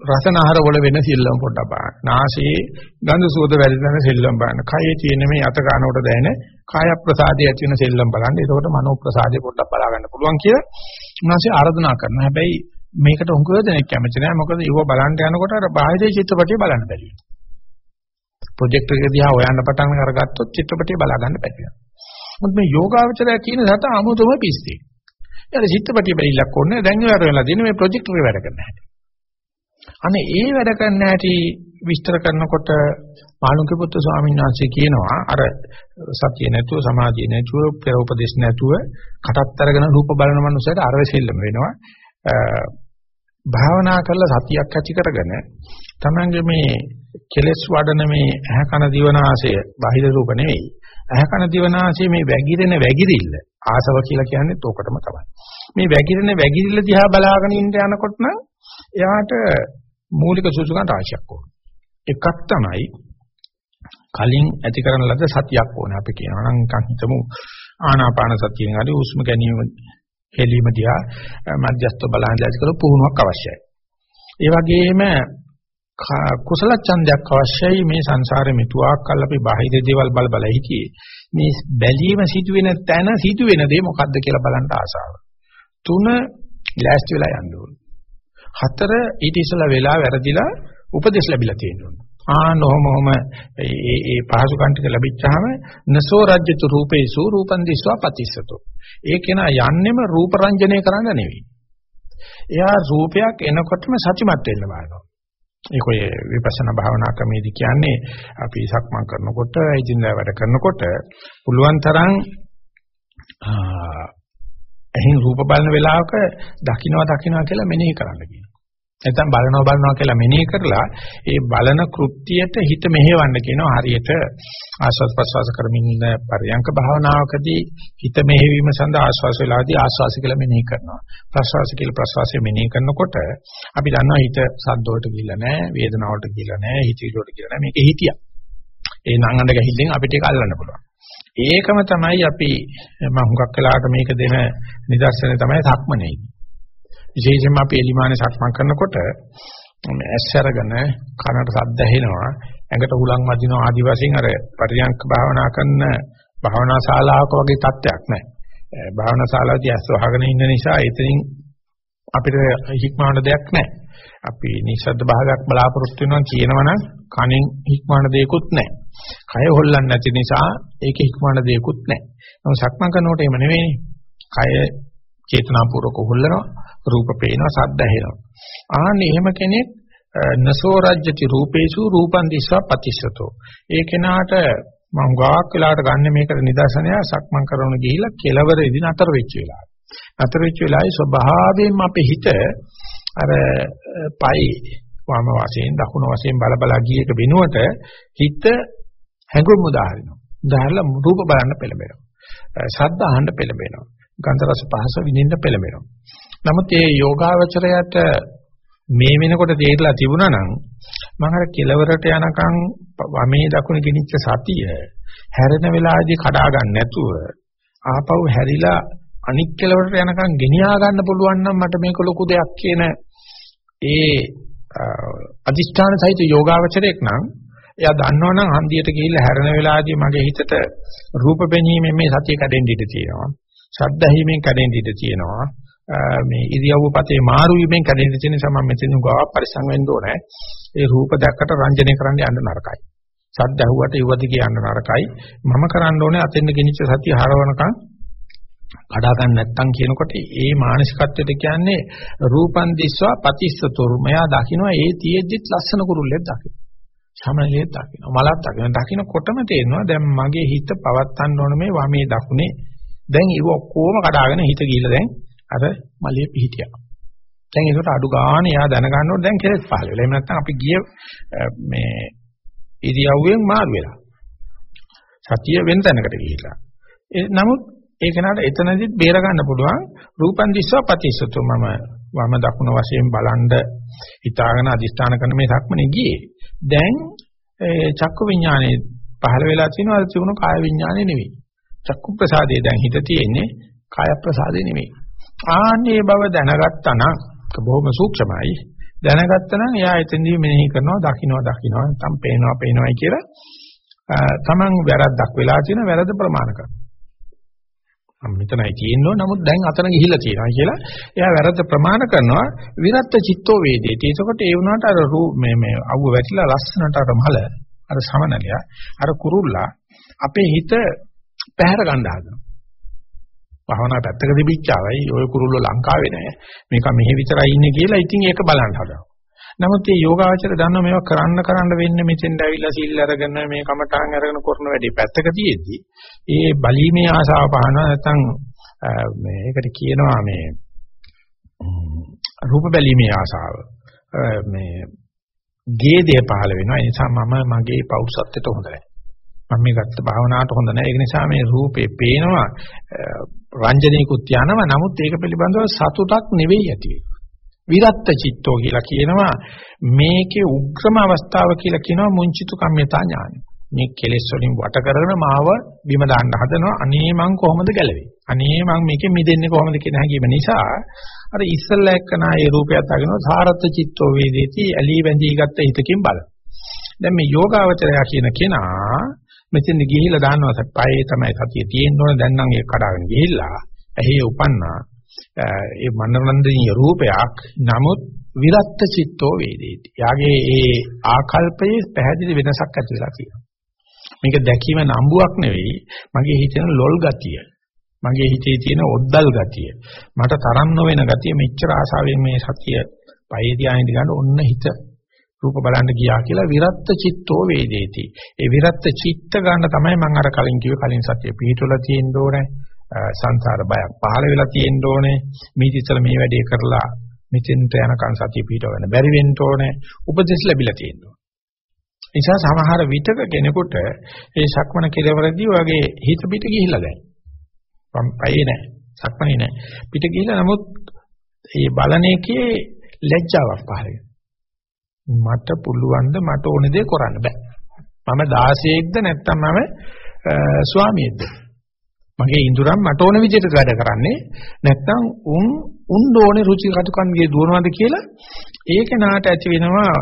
රසනහර වල වෙන සෙල්ලම පොඩ්ඩක් බලන්න. නාසයේ ගඳ සුවඳ වැළඳන සෙල්ලම බලන්න. කයේ තියෙන මේ අත ගන්නකොට දැනෙන කාය ප්‍රසාදයේ ඇති වෙන සෙල්ලම් බලන්න. එතකොට මනෝ ප්‍රසාදේ පොඩ්ඩක් බලා ගන්න පුළුවන් කියලා උන්වහන්සේ ආරාධනා කරනවා. හැබැයි මේකට උඟ දෙනෙක් කැමති නැහැ. මොකද ඒව බලන්න යනකොට අර බාහිර චිත්‍රපටිය බලන්න බැරි වෙනවා. ප්‍රොජෙක්ටර් එක දිහා හොයන්න පටන් අරගත්තොත් චිත්‍රපටිය බලා ගන්න බැරි වෙනවා. මොකද මේ යෝගාවචරය කියන සත අමුතුම පිස්සේ. ඊට චිත්‍රපටිය බැරිලක් ඕනේ. දැන් ඉවර වෙලා දින මේ ප්‍රොජෙක්ටර් එක වැඩ කරන්න හැටි. අනේ ඒ වැඩ කරන්න හැටි විස්තර කරනකොට මාළුන්ගේ පුත්තු ස්වාමීන් වහන්සේ කියනවා අර සතිය නැතුව සමාධිය නැතුව පෙර උපදේශ නැතුව කටත් අරගෙන රූප බලන මනුස්සයට අර වෙසෙල්ලම වෙනවා භාවනා කරලා සතියක් ඇති කරගෙන තමංගේ මේ කෙලස් වඩන මේ ඇහ කන දිවනාසය බාහිර රූප නෙවෙයි ඇහැකන දිවනාසය මේ වැగిරෙන වැగిරිල්ල ආසව කියලා කියන්නේ තෝකටම තමයි. මේ වැగిරෙන වැగిරිල්ල දිහා බලාගෙන ඉන්න යනකොට නම් එයාට මූලික සුසුකන් රාශියක් ඕන. එකක් තමයි කලින් ඇති කරන ලද සතියක් ඕන. අපි කියනවා නම් නිකන් හිතමු ආනාපාන සතියෙන් හරි උස්ම ගැනීම හෙලීම දිහා මධ්‍යස්ත බලහන් දැස් කර පුහුණුවක් අවශ්‍යයි. ඒ වගේම කුසල ඡන්දයක් අවශ්‍යයි මේ සංසාරෙ මෙතුආක් කල් අපි බාහිර දේවල් බල බල හිටියේ. මේ බැලීම සිදුවෙන තැන සිදුවෙන දේ මොකද්ද කියලා බලන්න ආසාව. තුන ලෑස්ති වෙලා යන්න ඕන. හතර ඊට ඉස්සලා වෙලා වැරදිලා උපදෙස් ලැබිලා තියෙනවා. ආන ඔහොමම ඒ ඒ පහසුකම් ටික ලැබිච්චාම නසෝ රජ්‍යතු රූපේසු රූපං දිස්වා පතිස්සතෝ. ඒ කෙනා යන්නෙම රූප රංජනය කරන්න නෙවෙයි. එයා රූපයක් එනකොටම සතිමත් වෙන්න බලනවා. ඒක ඔය විපස්සනා භාවනා ක්‍රමයේදී කියන්නේ අපි සක්මන් කරනකොට ඉදින්දා වැඩ කරනකොට පුළුවන් තරම් එහෙන් රූප බලන වෙලාවක දකින්නවා දකින්නවා කියලා මෙනෙහි කරන්න කියනවා. නැත්නම් බලනවා බලනවා කියලා මෙනෙහි කරලා ඒ බලන කෘත්‍යයට හිත මෙහෙවන්න කියනවා හරියට ආස්වාද ප්‍රසවාස කරමින් ඉන්න පරියංක භාවනාවකදී හිත මෙහෙවීම සඳහා ආස්වාස වෙලාදී ආස්වාස කියලා මෙනෙහි කරනවා. ප්‍රසවාස කියලා ප්‍රසවාසය මෙනෙහි කරනකොට අපි දන්නවා හිත සද්දවලට ගිහිල්ලා නැහැ වේදනාවට ගිහිල්ලා නැහැ හිතවිලට ගිහිල්ලා නැහැ. මේක හිතියක් ඒ නංගඬ ගහිල්ලෙන් අපිට ඒක අල්ලන්න පුළුවන්. ඒකම තමයි අපි මම හුඟක් වෙලාවට මේක දෙන නිදර්ශනය තමයි සක්මනේදී. විශේෂයෙන්ම අපි එලිමානේ සක්මන් කරනකොට ඇස් අරගෙන කනට ශබ්ද ඇහෙනවා ඇඟට හුලං වදිනවා ආදි වශයෙන් අර පරියන්ක භාවනා කරන භාවනා ශාලාවක වගේ තත්ත්වයක් නැහැ. භාවනා ශාලාවදී ඇස් වහගෙන ඉන්න නිසා එතනින් අපිට හික්මවන දෙයක් නැහැ. අපි නිශ්ශබ්ද භාගයක් බලාපොරොත්තු වෙනවා කියනවනම් කනෙන් හික්මවන දෙයක්වත් නැහැ. කය හොල්ලන්නේ නැති නිසා ඒකේ හික්මවන දෙයක්වත් නැහැ. නමුත් සක්මන් කරනකොට එහෙම නෙවෙයි. කය චේතනාපූර්වක හොල්ලනවා. රූප පේනවා සද්ද ඇහෙනවා. ආන්න එහෙම කෙනෙක් නසෝ රජ්‍යති රූපේසු රූපං දිස්වා පතිස්සතෝ. ඒ කෙනාට මම ගාක් වෙලාවට ගන්න මේකට නිදර්ශනය සක්මන් කරන ගිහිලා කෙලවරේදී නතර වෙච්ච වෙලාව. නතර වෙච්ච වෙලාවේ ස්වභාවයෙන්ම අපේ හිත අර පයි වම වශයෙන් දකුණු වශයෙන් බල බල ගියක වෙනුවට හිත හැඟුම් උදාහරිනවා. උදාහරලා රූප බලන්න පෙළඹෙනවා. ශබ්ද අහන්න පෙළඹෙනවා. ගන්ධ රස පහස විඳින්න පෙළඹෙනවා. නමුත් මේ යෝගාවචරයට මේ වෙනකොට තේරලා තිබුණා නම් මම අර කෙලවරට යනකම් වමේ දකුණ ගිනිච්ච සතිය හැරෙන වෙලාවේදී කඩා ගන්න නැතුව ආපහු හැරිලා අනික් කෙලවරට යනකම් ගෙනියා ගන්න පුළුවන් නම් මට මේක ලොකු දෙයක් කියන ඒ අදිෂ්ඨාන සහිත යෝගාවචරයක් නම් එයා දන්නවනම් හන්දියට ගිහිල්ලා හැරෙන වෙලාවේදී මගේ හිතට රූප පෙනීමෙන් මේ සතිය කැඩෙන්න ඉඩ තියෙනවා. ශබ්ද ඇහිමෙන් කැඩෙන්න ඉඩ තියෙනවා. මේ ඉරියව්ව පතේ මාරු වීමෙන් කැඩෙන්න තියෙන නිසා මම මෙතන ගාව පරිසං වෙන්න ඕනේ. ඒ රූප දැක්කට රංජනය කරන්න යන්න නරකයි. සද්ද ඇහුවට ඉවදි කියන්න නරකයි. මම කරන්න ඕනේ අතෙන්ද ගෙනිච්ච සතිය හරවනකම් කඩා ගන්න නැත්තම් කියනකොට ඒ මානසිකත්වයට කියන්නේ රූපන් දිස්වා පතිස්සතුරු. මෙයා දකින්නවා ඒ තියෙද්දිත් ලස්සන කුරුල්ලෙක් දකින්න. සමනලියෙක් දකින්න. මලක් දකින්න. දකින්නකොටම තේරෙනවා දැන් මගේ හිත පවත්තන්න ඕන මේ වමේ දකුණේ. දැන් ඉව ඔක්කොම කඩාගෙන හිත ගිහිල්ලා දැන් අර මලිය පිහිටියා. දැන් ඒකට අඩු ගන්න එයා දැනගන්න ඕනේ දැන් කෙලෙස් පහල වෙලා. එහෙම නැත්නම් අපි ගිය මේ ඉරියව්වෙන් මාරු වෙලා. සතිය වෙන තැනකට ගිහිල්ලා. නමුත් ඒ කෙනාට එතනදිත් බේර ගන්න පුළුවන් රූපන් දිස්වා පතිස්සතු මම වම දකුණ වශයෙන් බලන්ඩ හිතාගෙන අදිස්ථාන කරන මේ සක්මනේ ගියේ. දැන් ඒ චක්කු විඥානේ පහළ වෙලා තිනවා අර තිබුණු කාය විඥානේ නෙවෙයි. චක්කු ප්‍රසාදේ දැන් හිත තියෙන්නේ කාය ප්‍රසාදේ නෙවෙයි. ආන්නේ බව දැනගත්තා නම් බොහොම සූක්ෂමයි. දැනගත්තා නම් එයා එතෙන්දී මෙනෙහි කරනවා දකින්නවා දකින්නවා නැත්නම් පේනවා පේනවායි කියලා තමන් වැරද්දක් වෙලා තියෙන වැරද්ද ප්‍රමාණ කරනවා. මම මෙතනයි තියෙන්නේ නමුත් දැන් අතන ගිහිල්ලා තියෙනවා කියලා එයා වැරද්ද ප්‍රමාණ කරනවා විරත් චිත්තෝ වේදේති. ඒකකොට ඒ වුණාට අර මේ මේ අවුව වැටිලා ලස්සනට අර මල අර සමනලිය අර කුරුල්ලා අපේ හිත පැහැර ගන්න හදනවා. භවනා පැත්තක තිබිච්චාවයි ඔය කුරුල්ලෝ ලංකාවේ නෑ. මේක මෙහෙ විතරයි ඉන්නේ කියලා ඉතින් ඒක බලන්න හදනවා. නමුත් මේ යෝගාවචර දන්නවා මේවා කරන්න කරන්න වෙන්නේ මෙතෙන්ට ඇවිල්ලා සිල් අරගෙන මේ කමඨාන් අරගෙන කරන වැඩේ පැත්තක තියෙද්දි ඒ බලීමේ ආසාව පහන නැත්නම් මේ ඒකට කියනවා මේ රූප බැලීමේ ආසාව මේ ගේදේ පහළ වෙනවා ඒ නිසා මම මගේ පෞරුෂත්වයට හොඳ නැහැ මම මේ ගත්ත භාවනාවට හොඳ නැහැ ඒක නිසා මේ රූපේ පේනවා රංජනීකුත් යනවා නමුත් ඒක පිළිබඳව සතුටක් නෙවෙයි ඇති වෙන්නේ විරත්ත චිත්තෝ කියලා කියනවා මේකේ උග්‍රම අවස්ථාව කියලා කියනවා මුංචිතු කම්මිතා ඥානය. මේ කෙලෙස් වලින් වට කරගෙන මාව බිම දාන්න හදනවා අනේ මං කොහොමද ගැලවෙන්නේ? අනේ මං මේකෙ මිදෙන්නේ කොහොමද කියන හැඟීම නිසා අර ඉස්සල්ලා එක්කනා ඒ රූපයත් අගනවා සාරත් චිත්තෝ වේදේති ඇලී බැඳී ගත්ත හිතකින් බල. දැන් මේ යෝගාවචරය කියන කෙනා මෙතෙන් ගිහිල්ලා දානවා පයේ තමයි සතිය තියෙන්න ඕන දැන් නම් ඒක කඩාගෙන ගිහිල්ලා ඇහි උපන්නා ඒ මනරන්දනීය රූපයක් නමුත් විරත්ත චිත්තෝ වේදේති. යාගේ ඒ ආකල්පයේ පැහැදිලි වෙනසක් ඇති වෙලා තියෙනවා. මේක දැකීම නම්බුවක් නෙවෙයි මගේ හිතෙන ලොල් ගතිය. මගේ හිතේ තියෙන ඔද්දල් ගතිය. මට තරම් නොවන ගතිය මෙච්චර ආසාවෙන් මේ සතිය පයේ ධානයේදී ගන්න ඔන්න හිත රූප බලන්න ගියා කියලා විරත්ත චිත්තෝ වේදේති. ඒ විරත්ත චිත්ත ගන්න තමයි මම අර කලින් කිව්වේ කලින් සතිය පිහිටවල තියෙන්න ඕනේ. සංසාර බයක් පහළ වෙලා තියෙන්න ඕනේ. මේ ඉතිසල මේ වැඩේ කරලා මෙතෙන්ට යනකන් සතිය පිටව ගන්න බැරි වෙන්න ඕනේ. උපදෙස් ලැබිලා තියෙන්න ඕනේ. නිසා සමහර විටක කෙනෙකුට ඒ සක්මන කෙලවරදී වගේ හිත පිට ගිහිල්ලා දැන්. පම්පයේ නැහැ. සක්මනේ නැහැ. පිට ගිහිල්ලා නමුත් ඒ බලන එකේ ලැජ්ජාවක් පහළ මට පුළුවන් ද මට ඕන දේ කරන්න බෑ. මම 16ක්ද නැත්නම් මම ස්වාමියෙක්ද? මගේ ඉඳුරන් මට ඕන විදිහට වැඩ කරන්නේ නැත්නම් උන් උන් ඕනේ රුචි කටුකන්ගේ දුවනවාද කියලා ඒක නාට ඇති වෙනවා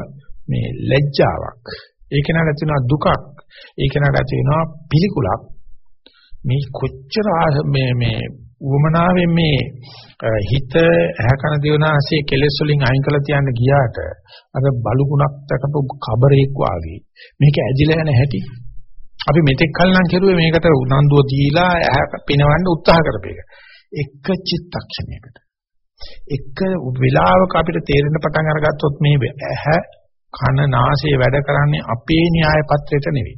මේ ලැජ්ජාවක් ඒක නාට ඇති වෙනවා දුකක් ඒක නාට ඇති වෙනවා පිළිකුලක් මේ කොච්චර මේ මේ උවමනාවෙන් මේ හිත ඇහැකන දිවනාසේ කෙලෙස් වලින් අයින් කරලා තියන්න ගියාට අර බලුකුණක් තකපු කබරේක් වාගේ මේක ඇදිලා යන හැටි අපි මෙතෙක් කල නම් කෙරුවේ මේකට උනන්දුව දීලා ඇහැ පිනවන්න උත්සාහ කරපේක. එක චිත්තක්ෂණයකට. එක වෙලාවක අපිට තේරෙන පටන් අරගත්තොත් මේ ඇහැ කන නාසය වැඩ කරන්නේ අපේ න්‍යාය පත්‍රයට නෙවෙයි.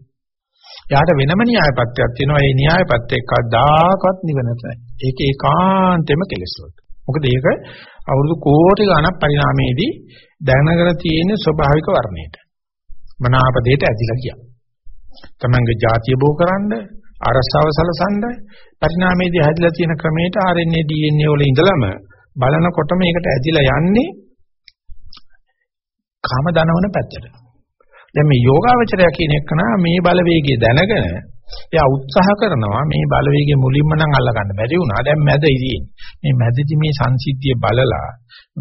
යාට වෙනම න්‍යාය පත්‍රයක් තියෙනවා. ඒ න්‍යාය පත්‍රය කවදාකවත් නිවන නැහැ. ඒක ඒකාන්තෙම කෙලෙස් වලට. මොකද ඒක අවුරුදු කෝටි ගණන් පරිණාමයේදී දැනගෙන තියෙන ස්වභාවික වර්ණයට. මනාපදයට ඇදිලා ගියා. තමංගේ ಜಾතිය බෝ කරන්න අරසව සලසන්න පරිණාමයේදී හැදිලා තියෙන ක්‍රමයට RNA DNA වල ඉඳලම බලනකොට මේකට ඇදිලා යන්නේ කාම දනවන පැත්තට. දැන් මේ යෝගාවචරය කියන එක මේ බලවේගය දැනගෙන එයා උත්සාහ කරනවා මේ බලවේගය මුලින්ම නම් අල්ල ගන්න බැරි වුණා. දැන් මැද ඉදී. මේ මැදදී මේ සංසිද්ධිය බලලා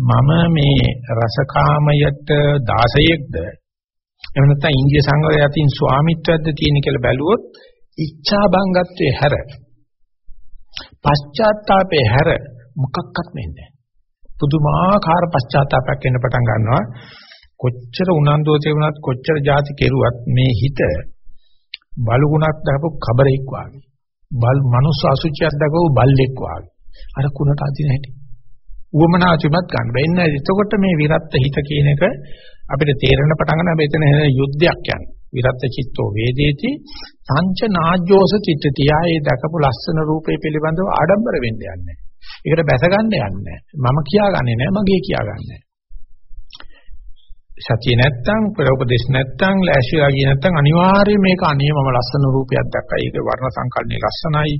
මම මේ රසකාමයට 16ක්ද එහෙම නැත්නම් ඉන්දිය සංවරය අතින් ස්වාමිත්වයක්ද තියෙන කියලා බැලුවොත් ඉච්ඡා බංගත්වයේ හැර පශ්චාත්තාපේ හැර මොකක්වත් වෙන්නේ පුදුමාකාර පශ්චාත්තාපයක් එන්න පටන් ගන්නවා කොච්චර උනන්දුව තිබුණත් කොච්චර ಜಾති කෙරුවත් මේ හිත බලුගුණක් දැකපු කබරෙක් වාගේ. බල් මනුස්ස අසුචියක් දැකපු බල්ලෙක් වාගේ. අර කුණට අදින හැටි. උවමනාචුමත් ගන්න බැන්නේ. එතකොට මේ විරත් හිත කියන එක අපිට තේරෙන පටන් ගන්න මෙතන යුද්ධයක් යන්නේ. විරත් චිත්තෝ වේදේති සංච නාජ්ජෝස චිත්තතිය ඒ දැකපු ලස්සන රූපේ පිළිබඳව ආඩම්බර වෙන්න යන්නේ. ඒකට බැස ගන්න යන්නේ. මම කියාගන්නේ නැහැ මගේ කියාගන්නේ. සතිය නැත්තම් ප්‍රෝපදේශ නැත්තම් ලෑස්තිලා ගියේ නැත්තම් අනිවාර්යයෙන් මේක අනේ මම ලස්සන රූපයක් දැක්කා. ඒක වර්ණ සංකල්පනේ ලස්සනයි.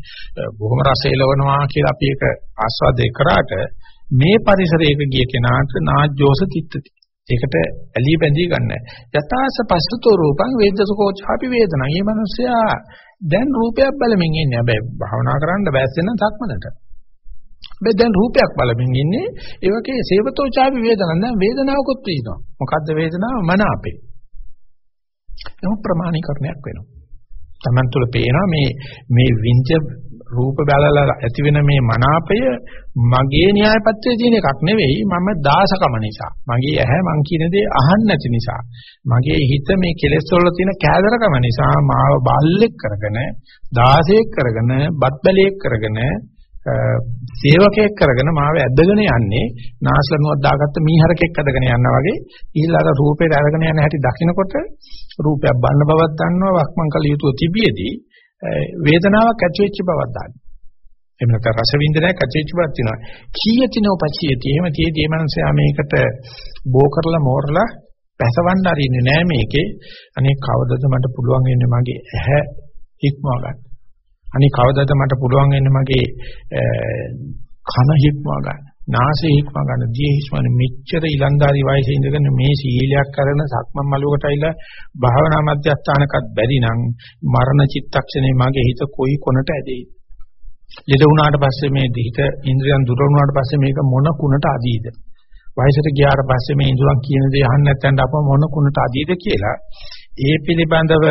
බොහොම රස එළවනවා කියලා අපි ඒක ආස්වාදේ කරාට මේ පරිසරයක ගිය කෙනාට නාජ්ජෝස තිත්තති. ඒකට ඇලී බැඳී ගන්න. යථාස පස්සතෝ රූපං වේදසකෝ ඡාපි වේදනං. මේ මිනිස්සයා දැන් රූපයක් බලමින් ඉන්නේ. හැබැයි භාවනා කරන්න බැස්සේ නම් සක්මනට. හැබැයි දැන් රූපයක් බලමින් ඉන්නේ. ඒ වගේ සේවතෝ ඡාපි වේදනං. දැන් වේදනාවකුත් තියෙනවා. මොකද්ද වේදනාව? මන අපේ. ඒක ප්‍රමාණීකරණයක් වෙනවා. Taman තුල පේනවා මේ මේ විඤ්ඤ රූප බලලා ඇති වෙන මේ මනාපය මගේ න්‍යායපත්‍රයේ තියෙන එකක් නෙවෙයි මම දාසකම නිසා මගේ ඇහැ මං කියන දේ අහන්න නැති නිසා මගේ හිත මේ කෙලෙස් වල තියෙන කෑදරකම නිසා මාව බල්ලෙක් කරගෙන දාසයෙක් කරගෙන බත් බැලේක් කරගෙන සේවකයෙක් කරගෙන මාව ඇදගෙන යන්නේ නාස්ලනුවක් දාගත්ත මීහරකෙක් ඇදගෙන යනවා වගේ ඊළඟ රූපේ අරගෙන යන හැටි දකිනකොට රූපයක් බන්න බවක් දන්නවා වක්මන් කළ යුතුව තිබියදී වේදනාවක් ඇති වෙච්ච බවක් දාන්න. එහෙම නැත්නම් රස විඳිනයක් ඇති වෙච්ච බවක් තියෙනවා. කීයතිනෝ පචියති. එහෙම තියදී මනසයා මේකට බෝ කරලා මෝරලා පැසවන්න අරින්නේ නෑ මේකේ. අනේ කවදද මට පුළුවන් වෙන්නේ මගේ ඇහැ ඉක්මවා ගන්න. අනේ කවදද මට පුළුවන් වෙන්නේ මගේ කන ඉක්මවා ගන්න. නාසය හික්ම ගන්න දිය හිස්මනේ මෙච්චර ඉලන්දාරි වයසේ ඉඳගෙන මේ සීලයක් කරන සක්මන් මළුවකට අයිලා භාවනා මධ්‍යස්ථානකත් බැරි නම් මරණ චිත්තක්ෂණේ මගේ හිත කොයි කොනට ඇදෙයිද? ලෙඩ වුණාට පස්සේ මේ හිත ඉන්ද්‍රියන් දුර වුණාට පස්සේ මේක මොන කුණට අදීද? වයසට ගියාට පස්සේ මේ ඉඳුරන් කියන දේ අහන්න නැත්නම් අප මොන කුණට අදීද කියලා? ඒ පිළිබඳව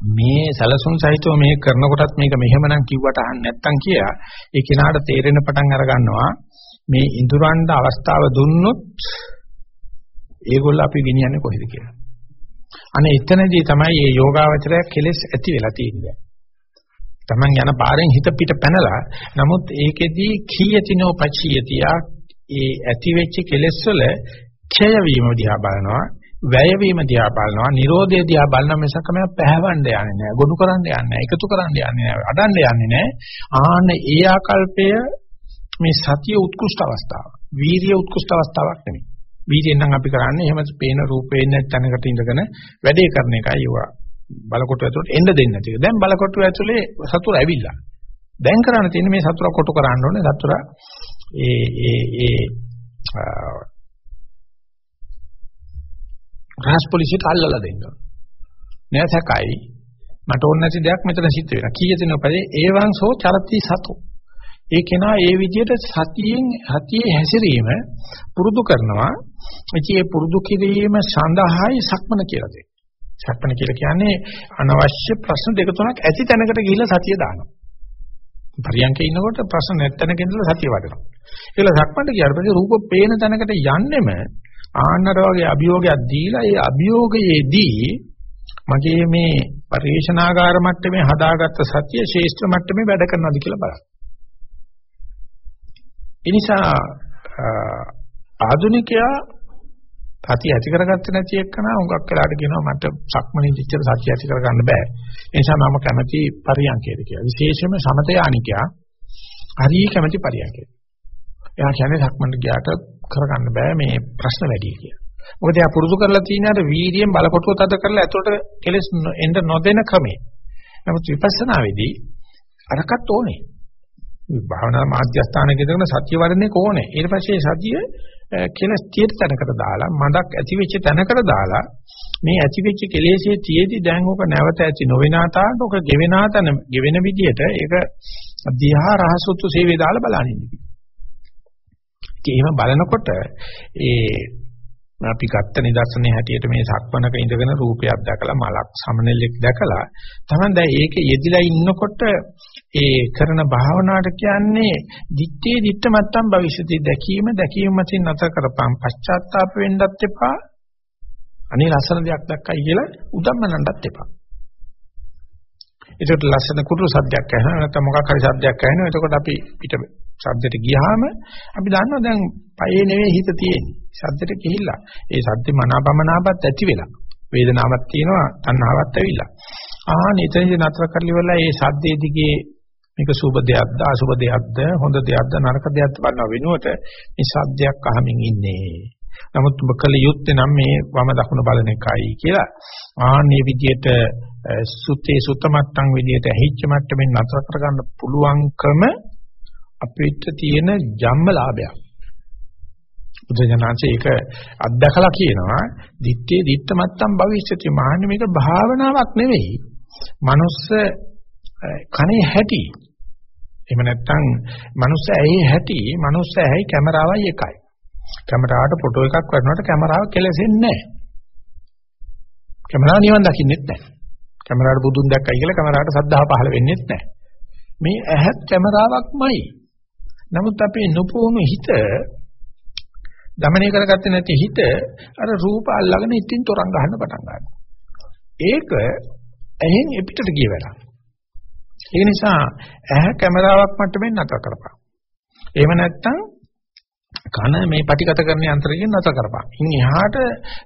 මේ සැලසුම් සහිතව මේ කරනකොටත් මේක මෙහෙමනම් කිව්වට අහන්න නැත්තම් කියා ඒ කෙනාට තේරෙන පටන් අර ගන්නවා මේ ඉඳුරන්ට අවස්ථාව දුන්නොත් ඒගොල්ල අපි ගෙනියන්නේ කොහෙද කියලා. අනේ එතනදී තමයි මේ යෝගාවචරය කෙලස් ඇති වෙලා තියෙන්නේ. Taman යන පාරෙන් හිත පිට පැනලා නමුත් ඒකෙදී කීයතිනෝ පචියතියා ඒ ඇති වෙච්ච කෙලස් වල ක්ෂය වීම දිහා බලනවා වැය වීම දිහා බලනවා නිරෝධය දිහා බලන මිසක මම පැහැවන්න යන්නේ නැහැ ගොනු කරන්න යන්නේ නැහැ එකතු කරන්න යන්නේ නැහැ අඩන්න යන්නේ නැහැ ආන්න ඒ ආකල්පය මේ සතිය උත්කෘෂ්ඨ අවස්ථාව. වීරිය උත්කෘෂ්ඨ අවස්ථාවක් නෙමෙයි. වීරියෙන් නම් අපි කරන්නේ එහෙම පේන රූපේ නැත් තැනකට ඉඳගෙන වැඩේ කරන එකයි ඒවා. බලකොටු ඇතුළට එන්න දෙන්නේ නැති එක. දැන් බලකොටු ඇතුලේ සතුර ඇවිල්ලා. දැන් කරන්න තියෙන්නේ මේ සතුර කොටු කරන්න ඕනේ. සතුර ඒ ඒ ඒ රාජ් පොලිසියට අල්ලලා දෙන්න ඕනේ. නැසකයි මට ඕන නැති දෙයක් මෙතන සිද්ධ වෙනවා. කීයද නෝපදේ ඒවං සෝ චරති සතෝ ඒ කෙනා ඒ විදිහට සතියෙන් සතියේ හැසිරීම පුරුදු කරනවා. ඉතින් ඒ පුරුදු කිරීම සඳහායි සක්මන කියලා දෙන්නේ. සක්මන කියලා කියන්නේ අනවශ්‍ය ප්‍රශ්න දෙක තුනක් ඇති තැනකට ගිහිල්ලා සතිය දානවා. පරියන්කේ ඉන්නකොට ප්‍රශ්න නැත්තැනක ඉඳලා සතිය වඩනවා. ඒකල සක්මන්ට ගියාට පස්සේ රූප පේන තැනකට යන්නෙම ආන්නර වගේ අභියෝගයක් දීලා ඒ අභියෝගයේදී මගේ මේ පරිේශනාගාර මට්ටමේ හදාගත්ත සතිය ශේෂ්ත්‍ර මට්ටමේ වැඩ කරනවාද කියලා බලන්න. ඒ නිසා ආධුනිකයා සතිය ඇති කරගත්තේ නැති එක්කන හුඟක් වෙලාට කියනවා මට සක්මණේ දිච්චර සතිය ඇති කරගන්න බෑ. ඒ නිසා මම කැමති පරියන්කේද කියලා. විශේෂයෙන්ම සමත යානිකයා හරිය කැමති පරියන්කේ. එයා කියන්නේ සක්මණට ගියාට කරගන්න බෑ මේ ප්‍රශ්න වැඩි කියලා. මොකද එයා පුරුදු කරලා තියෙනාට වීර්යයෙන් බලකොටුව තද කරලා ඇතුළට කෙලස් එන්න නොදෙන ක්‍රමය. නමුත් විපස්සනාවේදී අරකට ඕනේ. භාවනා මාධ්‍යස්ථානයක ඉඳගෙන සත්‍ය වර්ධනේ කොහොනේ ඊට පස්සේ සතිය කෙලස් තියෙන තැනකට දාලා මඩක් ඇති වෙච්ච තැනකට දාලා මේ ඇති වෙච්ච කෙලෙසේ තියේදී දැන් ඕක නැවත ඇති නොවෙනාතාවට ඕක ගෙවෙනාතන ගෙවෙන විදියට ඒක දිහා රහසොත්තු සේවය දාලා බලනින්න කිව්වා. එහෙම බලනකොට ඒ අපි ගත්ත නිදර්ශනයේ හැටියට මේ සක්මනක ඉඳගෙන රූපයක් දැකලා මලක් සමනෙල්ලෙක් දැකලා තමයි දැන් ඒක යෙදිලා ඉන්නකොට ඒ කරන භාවනාවට කියන්නේ දිත්තේ දිත්ත මත්තම් භවිෂති දැකීම දැකීම මතින් නැතර කරපම්. පශ්චාත්තාප වෙන්නත් එපා. අනේ ලස්සන දෙයක් දැක්කයි කියලා උදම්මනන්නත් එපා. ඒකට ලස්සන කුරුළු සද්දයක් ඇහෙනවා. නැත්නම් මොකක් හරි සද්දයක් ඇහෙනවා. එතකොට අපි පිට සද්දෙට ගියාම අපි දන්නවා දැන් පයේ නෙවෙයි හිත තියෙන්නේ. සද්දෙට ගිහිල්ලා. ඒ සද්දේ මනාපමනාපත් ඇති වෙලා. වේදනාවක් තියෙනවා, තණ්හාවක් ඇවිල්ලා. ආ නිතරම නතර කරලි වෙලා ඒ සද්දේ දිගේ මේක සුබ දෙයක්ද අසුබ දෙයක්ද හොඳ දෙයක්ද නරක දෙයක්ද බලන වෙනුවට මේ සද්දයක් අහමින් ඉන්නේ. නමුත් ඔබ කල යුත්තේ නම් මේ වම දකුණ බලන එකයි කියලා ආන්නේ විදියට සුත්තේ සුත්තමත්තන් විදියට ඇහිච්ච මට්ටමින් නතර කරගන්න පුළුවන්කම අපිට තියෙන ජම්මලාභයක්. බුදුජානන්සේ ඒක අත්දකලා කියනවා දිත්තේ දිත්ත මත්තම් භවිෂ්‍යති මහන්නේ මේක භාවනාවක් නෙවෙයි. මනුස්ස කනේ හැටි. එහෙම නැත්නම් මනුස්ස ඇහි හැටි, මනුස්ස ඇහි කැමරාවයි එකයි. කැමරාවට ෆොටෝ එකක් වරනකොට කැමරාව කෙලෙසෙන්නේ නැහැ. කැමරාව නිවන් දකින්නෙත් නැහැ. කැමරාවට බුදුන් දැක්කයි කියලා කැමරාවට සද්ධාව පහළ වෙන්නේත් නැහැ. මේ ඇහත් කැමරාවක්මයි. නමුත් අපේ නොපුහුණු හිත දමනය කරගත්තේ නැති හිත අර රූප අල්ලගෙන ඉතින් තරංග ගන්න පටන් ගන්නවා. ඒක ඇහෙන් එපිටට ගිය වැඩක්. ඒ නිසා ඇහැ කැමරාවක් මට්ටමින් නැතර කරපන්. එහෙම නැත්නම් කන මේ පටිගත කරන යන්ත්‍රයෙන් නැතර කරපන්. ඉන් එහාට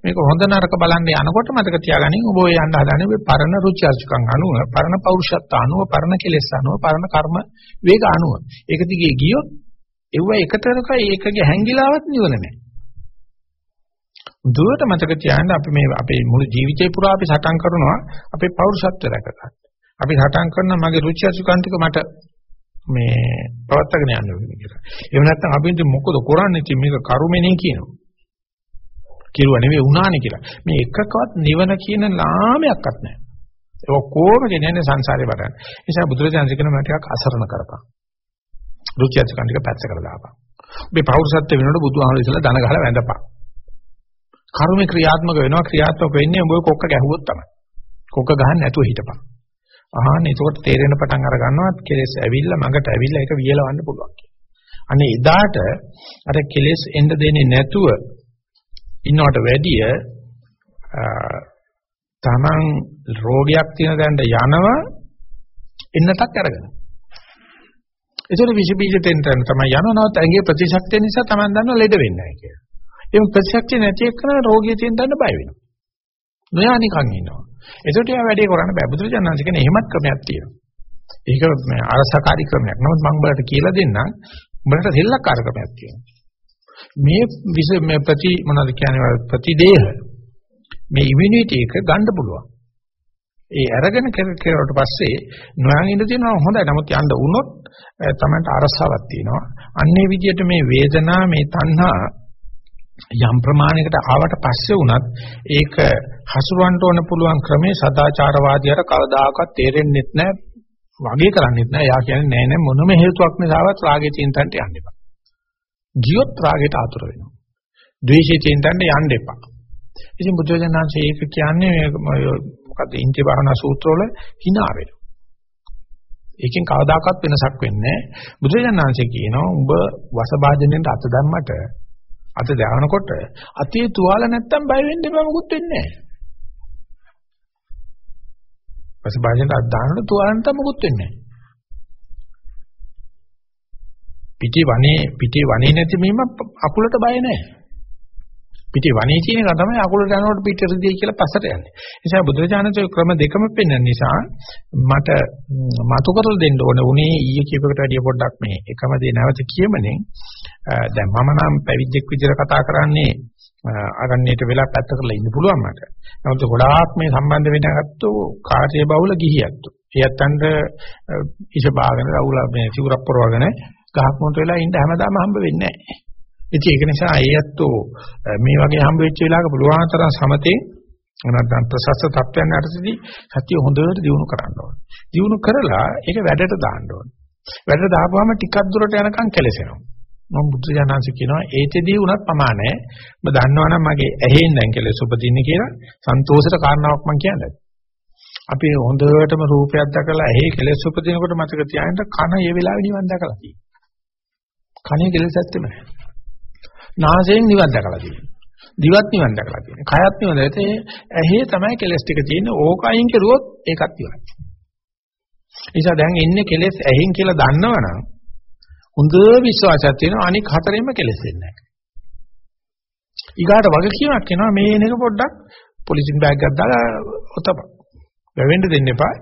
මේක හොඳ නරක බලන්න යනකොට මතක තියාගනින් ඔබ ඔය යන්න හදනේ ඔබ පරණ රුචි අරුචිකම් අනුව, පරණ පෞරුෂත්ව අනුව, පරණ කෙලෙස් අනුව, පරණ කර්ම වේග අනුව. ඒක දිගේ ගියොත් ඒව එකතරක ඒකගේ හැංගිලාවත් නිවන නැහැ. දුවට මතක තියාගන්න අපි මේ අපේ මුළු ජීවිතේ පුරා අපි සටන් කරනවා අපේ පෞරුෂත්වය රැකගන්න. අපි සටන් කරන මගේ රුචි අරුචිකම් ටික මට මේ පවත්තගෙන යන්න ඕනේ කියලා. එහෙම නැත්නම් අපි ඉතින් මොකද කරන්නේ ඉතින් මේක කරුමෙනේ කියනවා. කිරුවා නෙවෙයි උනානේ කියලා. මේ එකකවත් නිවන කියන නාමයක්වත් නැහැ. ඒ ඔක්කොම ගෙනන්නේ සංසාරේ වඩන්න. ඒ නිසා බුදුරජාණන් කියන මට ටිකක් අසරණ කරපන්. රුචියත් කණ්ඩික පැත්තකට දාපන්. මේ පෞරුෂත්ව වෙනකොට බුදුහාමුදුරුවෝ ඉස්සලා දන ගහලා වැඳපන්. කර්ම ක්‍රියාත්මක වෙනවා ක්‍රියාත්මක වෙන්නේ උඹ කොක්ක ගැහුවොත් තමයි. කොක්ක ගහන්න නැතුව හිටපන්. අහන්න එතකොට තේරෙන පටන් අර ගන්නවා කෙලෙස් ඇවිල්ලා මගට ඇවිල්ලා ඒක වියලවන්න පුළුවන් කියලා. අනේ එදාට අර කෙලෙස් එන්න දෙන්නේ නැතුව ඉන්නවට වැඩිය තමන් රෝගයක් තියෙන තැනට යනවා එන්නටක් අරගෙන. ඒතර විෂ බීජ තෙන්ට තමයි යනවනවත් ඇඟේ ප්‍රතිශක්තිය නිසා තමන් දන්නව ලෙඩ වෙන්නේ නැහැ කියලා. ඒ ප්‍රතිශක්තිය නැති එක්කන රෝගිය තියෙන තැනට බය වෙනවා. නොයා නිකන් ඉන්නවා. ඒකට යා වැඩේ කරන්න බෑ. බුදුරජාණන් කියන එහෙමත් ක්‍රමයක් තියෙනවා. ඒක මේ අරසකාරී ක්‍රමයක්. නමුත් මම උඹලට කියලා දෙන්නම්. උඹලට සෙල්ලක්කාර ක්‍රමයක් තියෙනවා. මේ විස මේ ප්‍රති මොනවද කියන්නේ ප්‍රතිදේහ මේ ඉමුනිටි එක ගන්න පුළුවන්. ඒ අරගෙන කෙරුවට පස්සේ නොයන් ඉඳ තියෙනවා හොඳයි. නමුත් යන්න වුණොත් තමයි අරසාවක් තියෙනවා. අන්නේ විදිහට මේ වේදනා මේ තණ්හා යම් ප්‍රමාණයකට ආවට පස්සේ වුණත් ඒක හසුරවන්න ඕන පුළුවන් ක්‍රමේ සදාචාරවාදියාට කවදාකවත් තේරෙන්නේ නැහැ වගේ කරන්නේත් නැහැ. යා කියන්නේ නෑ නෑ මොනම හේතුවක් නිසාවත් රාගේ චින්තන්ට යන්න එපා. ගියොත් රාගයට ආතුර වෙනවා. ද්වේෂයේ චින්තන්ට යන්න එපා. ඉතින් බුදුරජාණන්සේ ඒක කියන්නේ මොකද ඉන්ද්‍රිය භාවනා සූත්‍රවල hina වෙනවා. ඒකෙන් කවදාකවත් වෙනසක් වෙන්නේ නැහැ. බුදුරජාණන්සේ කියනවා උඹ වසභාජනෙන්ට අත දැම්මට අත දානකොට අතේ තුවාල නැත්තම් බය වෙන්න එපා මොකුත් වෙන්නේ නැහැ. වසභාජනෙන්ට අත දානකොට තුවාල නැත්තම් මොකුත් වෙන්නේ නැහැ. පිටි වනේ පිටි වනේ නැති මෙහෙම අකුලට බය නැහැ. පිටේ වනේ කියන එක තමයි අකුලට යනකොට පිටට දෙයි කියලා පස්සට යන්නේ. ඒ නිසා බුදුරජාණන්සේ ක්‍රම දෙකම පෙන්වන නිසා මට මතු කරලා දෙන්න ඕන උනේ ඊයේ කියපකට වැඩිය පොඩ්ඩක් මේ එකම දේ නැවත කියමනේ. දැන් මම නම් පැවිද්දෙක් විදිහට කතා කරන්නේ අරණ්‍යයට වෙලා පැත්ත කරලා ඉන්න පුළුවන් මට. නමුත් ගොඩාක් මේ සම්බන්ධ වෙනගත්තු කාර්ය බහුල ගිහියත්තු. එයත්න්ට ඉෂ බාගෙන රවුල මේ සිවුරක් පොරවගෙන ගහක් මොන්ට වෙලා ඉන්න හැමදාම හම්බ වෙන්නේ නැහැ. ඉතින් ඒක නිසා ඒ ඇත්තෝ මේ වගේ හම්බ වෙච්ච වෙලාවක පුළුවන් තරම් සමතේ නැත්නම් ප්‍රසස්ත තත්ත්වයන් යටතේදී සතිය හොඳට දියුණු කරන්න ඕනේ. දියුණු කරලා ඒක වැඩට දාන්න ඕනේ. වැඩට දාපුවාම ටිකක් දුරට යනකම් කෙලසෙනවා. මම බුද්ධ ඥානanse කියනවා ඒතෙදී උනත් ප්‍රමාණය ඔබ දන්නවනම් මගේ ඇහෙන් දැන් කෙලෙස් උපදින්නේ කියලා සන්තෝෂට කාරණාවක් මම කියන්නේ. අපි හොඳටම රූපයක් දැකලා ඇහි කෙලෙස් උපදිනකොට මතක තියාගන්න කන ඒ වෙලාවේ නිවන් දැකලා තියෙනවා. කනේ කෙලෙස් ඇත්තෙම නැහැ. නාසයෙන් නිවන් දැකලා තියෙනවා. දිවත් නිවන් දැකලා තියෙනවා. කයත් නිවන් දැකලා ඇහි තමයි කෙලස් ටික තියෙන්නේ. ඕක අයින් කරුවොත් ඒකත් ඉවරයි. නිසා දැන් එන්නේ කෙලෙස් ඇහින් කියලා දන්නවනම් හොඳ විශ්වාසයක් තියෙනවා අනික හතරෙන්ම කෙලෙස් වෙන්නේ නැහැ. ඊගාට වගකීමක් එනවා මේ එන එක පොඩ්ඩක් පොලිසින් බෑග් එකක් දාලා ඔතපන්. වැවෙන්න දෙන්න එපා.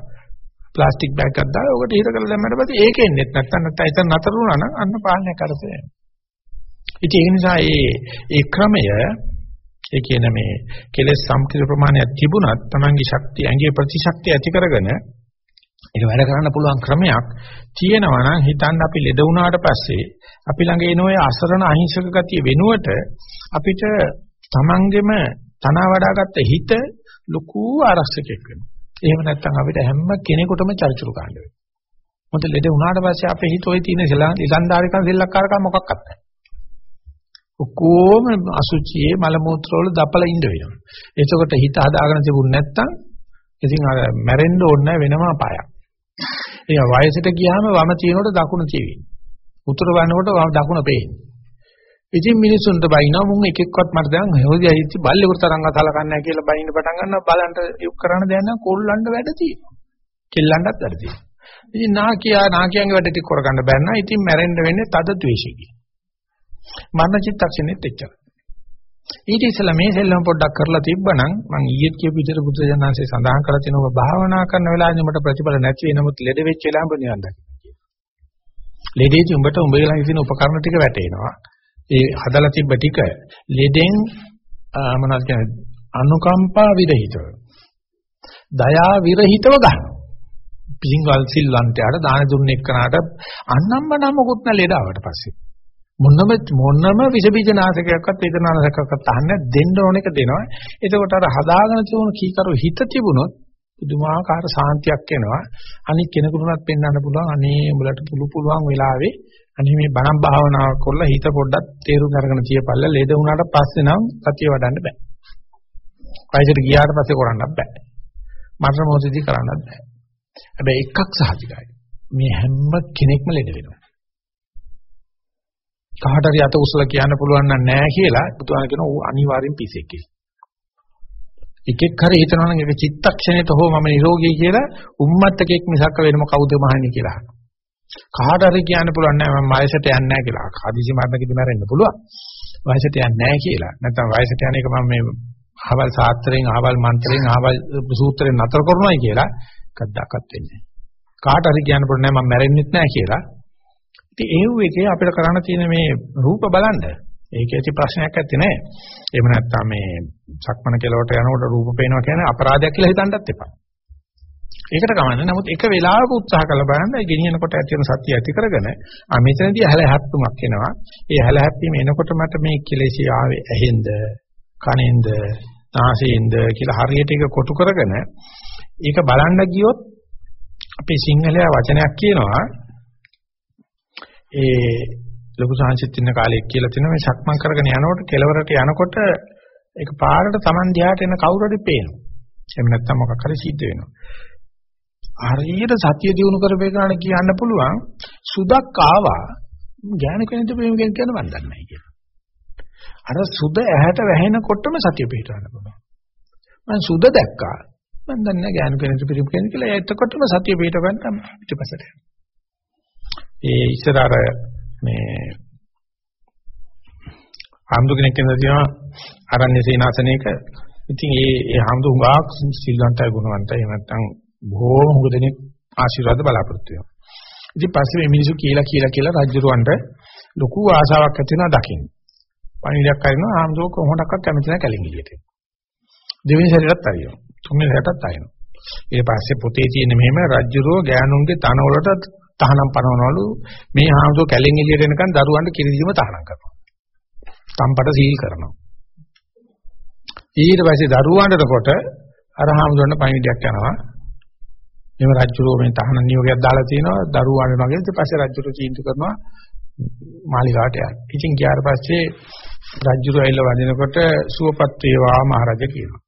ප්ලාස්ටික් බෑග් එකක් දාලා ඔකට හිර කරලා දැම්මට පස්සේ ඒක එන්නේ නැත්නම් නැත්නම් එතන නතර වුණා නම් අන්න පාලනය කරතේ. ඉතින් ඒ නිසා මේ ඒ ක්‍රමය ඒ කියන මේ කෙලෙස් සම්පූර්ණ ප්‍රමාණයක් තිබුණත් Tamange ශක්තිය ඇඟේ ප්‍රතිශක්තිය ඇති කරගෙන ඒක වැඩ කරන්න පුළුවන් ක්‍රමයක් තියෙනවා නම් හිතන්න අපි ලෙඩ වුණාට පස්සේ අපි ළඟ එන ඔය අසරණ අහිංසක ගතිය වෙනුවට අපිට Tamangeම තනවා වඩාගත්ත හිත ලොකු ආරක්ෂකයක් වෙනවා. එහෙම නැත්නම් අපිට හැම කෙනෙකුටම චරිචුරු කාණ්ඩ වෙනවා. මොකද ලෙඩ වුණාට පස්සේ අපේ හිත ඔය තියෙන ඉලන්දාරිකන් සෙල්ලක්කාරකම් මොකක්වත් නැහැ. ඔක්කොම අසුචියේ මල මූත්‍ර වල දපල ඉඳ වෙනවා. එතකොට හිත හදාගෙන තිබුණ නැත්තම් ඉතින් අර මැරෙන්න ඕනේ වෙනම අපායක්. ඒ වයසට ගියාම වම තියෙනකොට දකුණ තියෙන්නේ. උතුර වන්නකොට වම දකුණ පේන්නේ. ඉතින් මිනිසුන්ට බයිනවා මුන් එක එක්කවත් මට දැන් හොදියා හිටි බල්ලෙකුට තරංග සලකන්නේ නැහැ කියලා බයින්න පටන් ගන්නවා බලන්න යුක් කරන්න දෙයක් නැහැ කොල්ලන්ට වැඩ තියෙනවා. කෙල්ලන්ටත් වැඩ තියෙනවා. ඉතින් නාකියා නාකියන්ගේ වැඩ ටික කරගන්න බැන්න. ඉතින් මැරෙන්න වෙන්නේ තද ද්වේෂිකී. මරණ චිත්තක්ෂණෙත් එච්චර. ඊට ඉස්සෙල්ලා මේ සෙල්ලම පොඩ්ඩක් කරලා තිබ්බනම් මම ඊයේත් කියපු විදිහට බුද්ධ ජනන්සේ සඳහන් කරලා තිනවා භාවනා කරන වෙලාවෙදී උඹට ප්‍රතිඵල නැති වෙ නමුත් ලෙඩ වෙච්ච වෙලාවෙ නිවන් දකින්න කියලා. ලෙඩේදී උඹට උඹේ ළඟ තියෙන උපකරණ ටික වැටෙනවා. ඒ හදලා තිබ්බ ටික ලෙඩෙන් මොනවද කියන්නේ අනුකම්පා විරහිතව. දයා විරහිතව ගන්න. පිංගල් සිල්වන්තයාට දාන දුන්න එක්කනට අන්නම්ම නමකුත් නැ ලෙඩාවට පස්සේ. මොනම මොනම විස බීජ නාශකයක්වත් වේදනානාශකයක්වත් අහන්න දෙන්න ඕන එක දෙනවා. එතකොට අර හදාගෙන තියුණු කීකරු හිත තිබුණොත් පුදුමාකාර සාන්තියක් එනවා. අනික් කෙනෙකුටවත් පෙන්වන්න පුළුවන් අනේ උඹලට පුළු පුළුවන් වෙලාවේ අනේ මේ බණම් භාවනාවක් කරලා හිත පොඩ්ඩක් තේරුම් අරගෙන තියපල්ල ලෙඩ වුණාට පස්සේ නම් සතිය වඩන්න බෑ. වයසට ගියාට පස්සේ කරන්නත් බෑ. මරණ මොහොතදී කරන්නත් බෑ. හැබැයි එකක් සහජිකයි. මේ හැම කෙනෙක්ම ලෙඩ වෙනවා. කාට හරි අත උස්සලා කියන්න පුළුවන් නම් නෑ කියලා බුදුහාම කියන ඌ අනිවාර්යෙන් පිසෙක් කියලා. එකෙක් හරි හිතනවා නම් ඒක චිත්තක්ෂණයට හෝ මම නිරෝගී කියලා උම්මත්තකෙක් මිසක් වෙනම කවුද මහන්නේ කියලා. කාට හරි කියන්න පුළුවන් නෑ මම වයසට යන්නේ නෑ කියලා. හදිසි මරණකදී මැරෙන්න පුළුවන්. වයසට යන්නේ නෑ කියලා. නැත්නම් වයසට යන එක මම මේ අහවල් සාත්‍රයෙන් අහවල් මන්ත්‍රයෙන් අහවල් සූත්‍රයෙන් නතර කරනවායි කියලා කද්දාකත් වෙන්නේ නෑ. කාට හරි කියන්න පුළුවන් නෑ මම මැරෙන්නෙත් නෑ කියලා. ඉතින් ඒව එකේ අපිට කරන්න තියෙන මේ රූප බලන්න ඒක ඇති ප්‍රශ්නයක් ඇත්තේ නෑ. එහෙම නැත්නම් මේ සක්මන කෙලවට යනකොට රූප පේනවා කියන්නේ අපරාධයක් කියලා හිතන්නත් එපා. ඒකට කමන්නේ. නමුත් එක වෙලාවක උත්සාහ කරලා බලන්න ඒ ගෙනියනකොට ඇති වෙන සත්‍ය ඇති කරගෙන ආ මෙතනදී හැලහැප්පුමක් එනවා. ඒ හැලහැප්පීම එනකොට මට මේ කෙලෙසි ආවේ ඇහෙන්ද, කනෙන්ද, නාසයෙන්ද කියලා හරියට ඒක කොටු කරගෙන ඒක බලන්න ගියොත් අපේ සිංහලයා වචනයක් කියනවා ඒ ලොකු සංසිත් ඉන්න කාලේ කියලා තියෙනවා මේ සක්මන් කරගෙන යනකොට කෙලවරට යනකොට ඒක පාරට Taman දිහාට එන කවුරු හරි පේනවා. එහෙම නැත්නම් මොකක් හරි සිද්ධ වෙනවා. හරියට සතිය දිනු කරපේකන කියන්න පුළුවන් සුදක් ආවා ඥාන කෙනෙක්ට ප්‍රේම කෙනෙක් කියන මන් දන්නේ නැහැ කියලා. අර සුද ඇහැට වැහෙනකොටම සතිය පිටවන්න පුළුවන්. මම සුද දැක්කා. මන් දන්නේ නැහැ ඥාන කෙනෙක්ට ප්‍රේම කෙනෙක් කියලා. එතකොටම සතිය පිටවන්න පිටපසට යනවා. ඒ ඉස්සර අර මේ ආම්දු කෙනෙක් කියනවා ආරණ්‍ය සේනාසනයක ඉතින් ඒ ඒ ආම්දු හුඟක් සිල්වන්තයි ගුණවන්තයි එහෙම නැත්නම් බොහෝම හුඟ දෙනෙක් ආශිර්වාද බලාපොරොත්තු වෙනවා. ඉතින් පස්සේ මේ මිනිස්සු කියලා කියලා කියලා රජුරවන්ට ලොකු ආසාවක් ඇති වෙනවා දකින්න. පණිවිඩයක් කරනවා ආම්දු කොහොමඩක්වත් කැමති නැහැ කැලෙංගිලියට. දෙවෙනි සැරේටත් හරියනවා. තුන්වෙනි සැරේටත් හරියනවා. ඊට පස්සේ පොතේ තියෙන මෙහෙම රජුරෝ ගෑනුන්ගේ තනවලට තහනම් පනවනවලු මේ හාමුදුර කැලෙන් එළියට එනකන් දරුවන්ට කිරිදීම තහනම් කරනවා. තම්පට සීල් කරනවා. ඊට පස්සේ දරුවන්ටකොට අර හාමුදුරන්ට පණිවිඩයක් යනවා. එහෙම රජුරෝ මේ තහනම් නියෝගයක් දාලා තිනවා දරුවන්ට වගේ ඊට පස්සේ රජුරෝ චීන්තු කරනවා මාලිගාවට යන්න. ඉතින් ගියාට පස්සේ රජුරෝ ඇවිල්ලා වදිනකොට සුවපත් වේවා මහරජා කියනවා.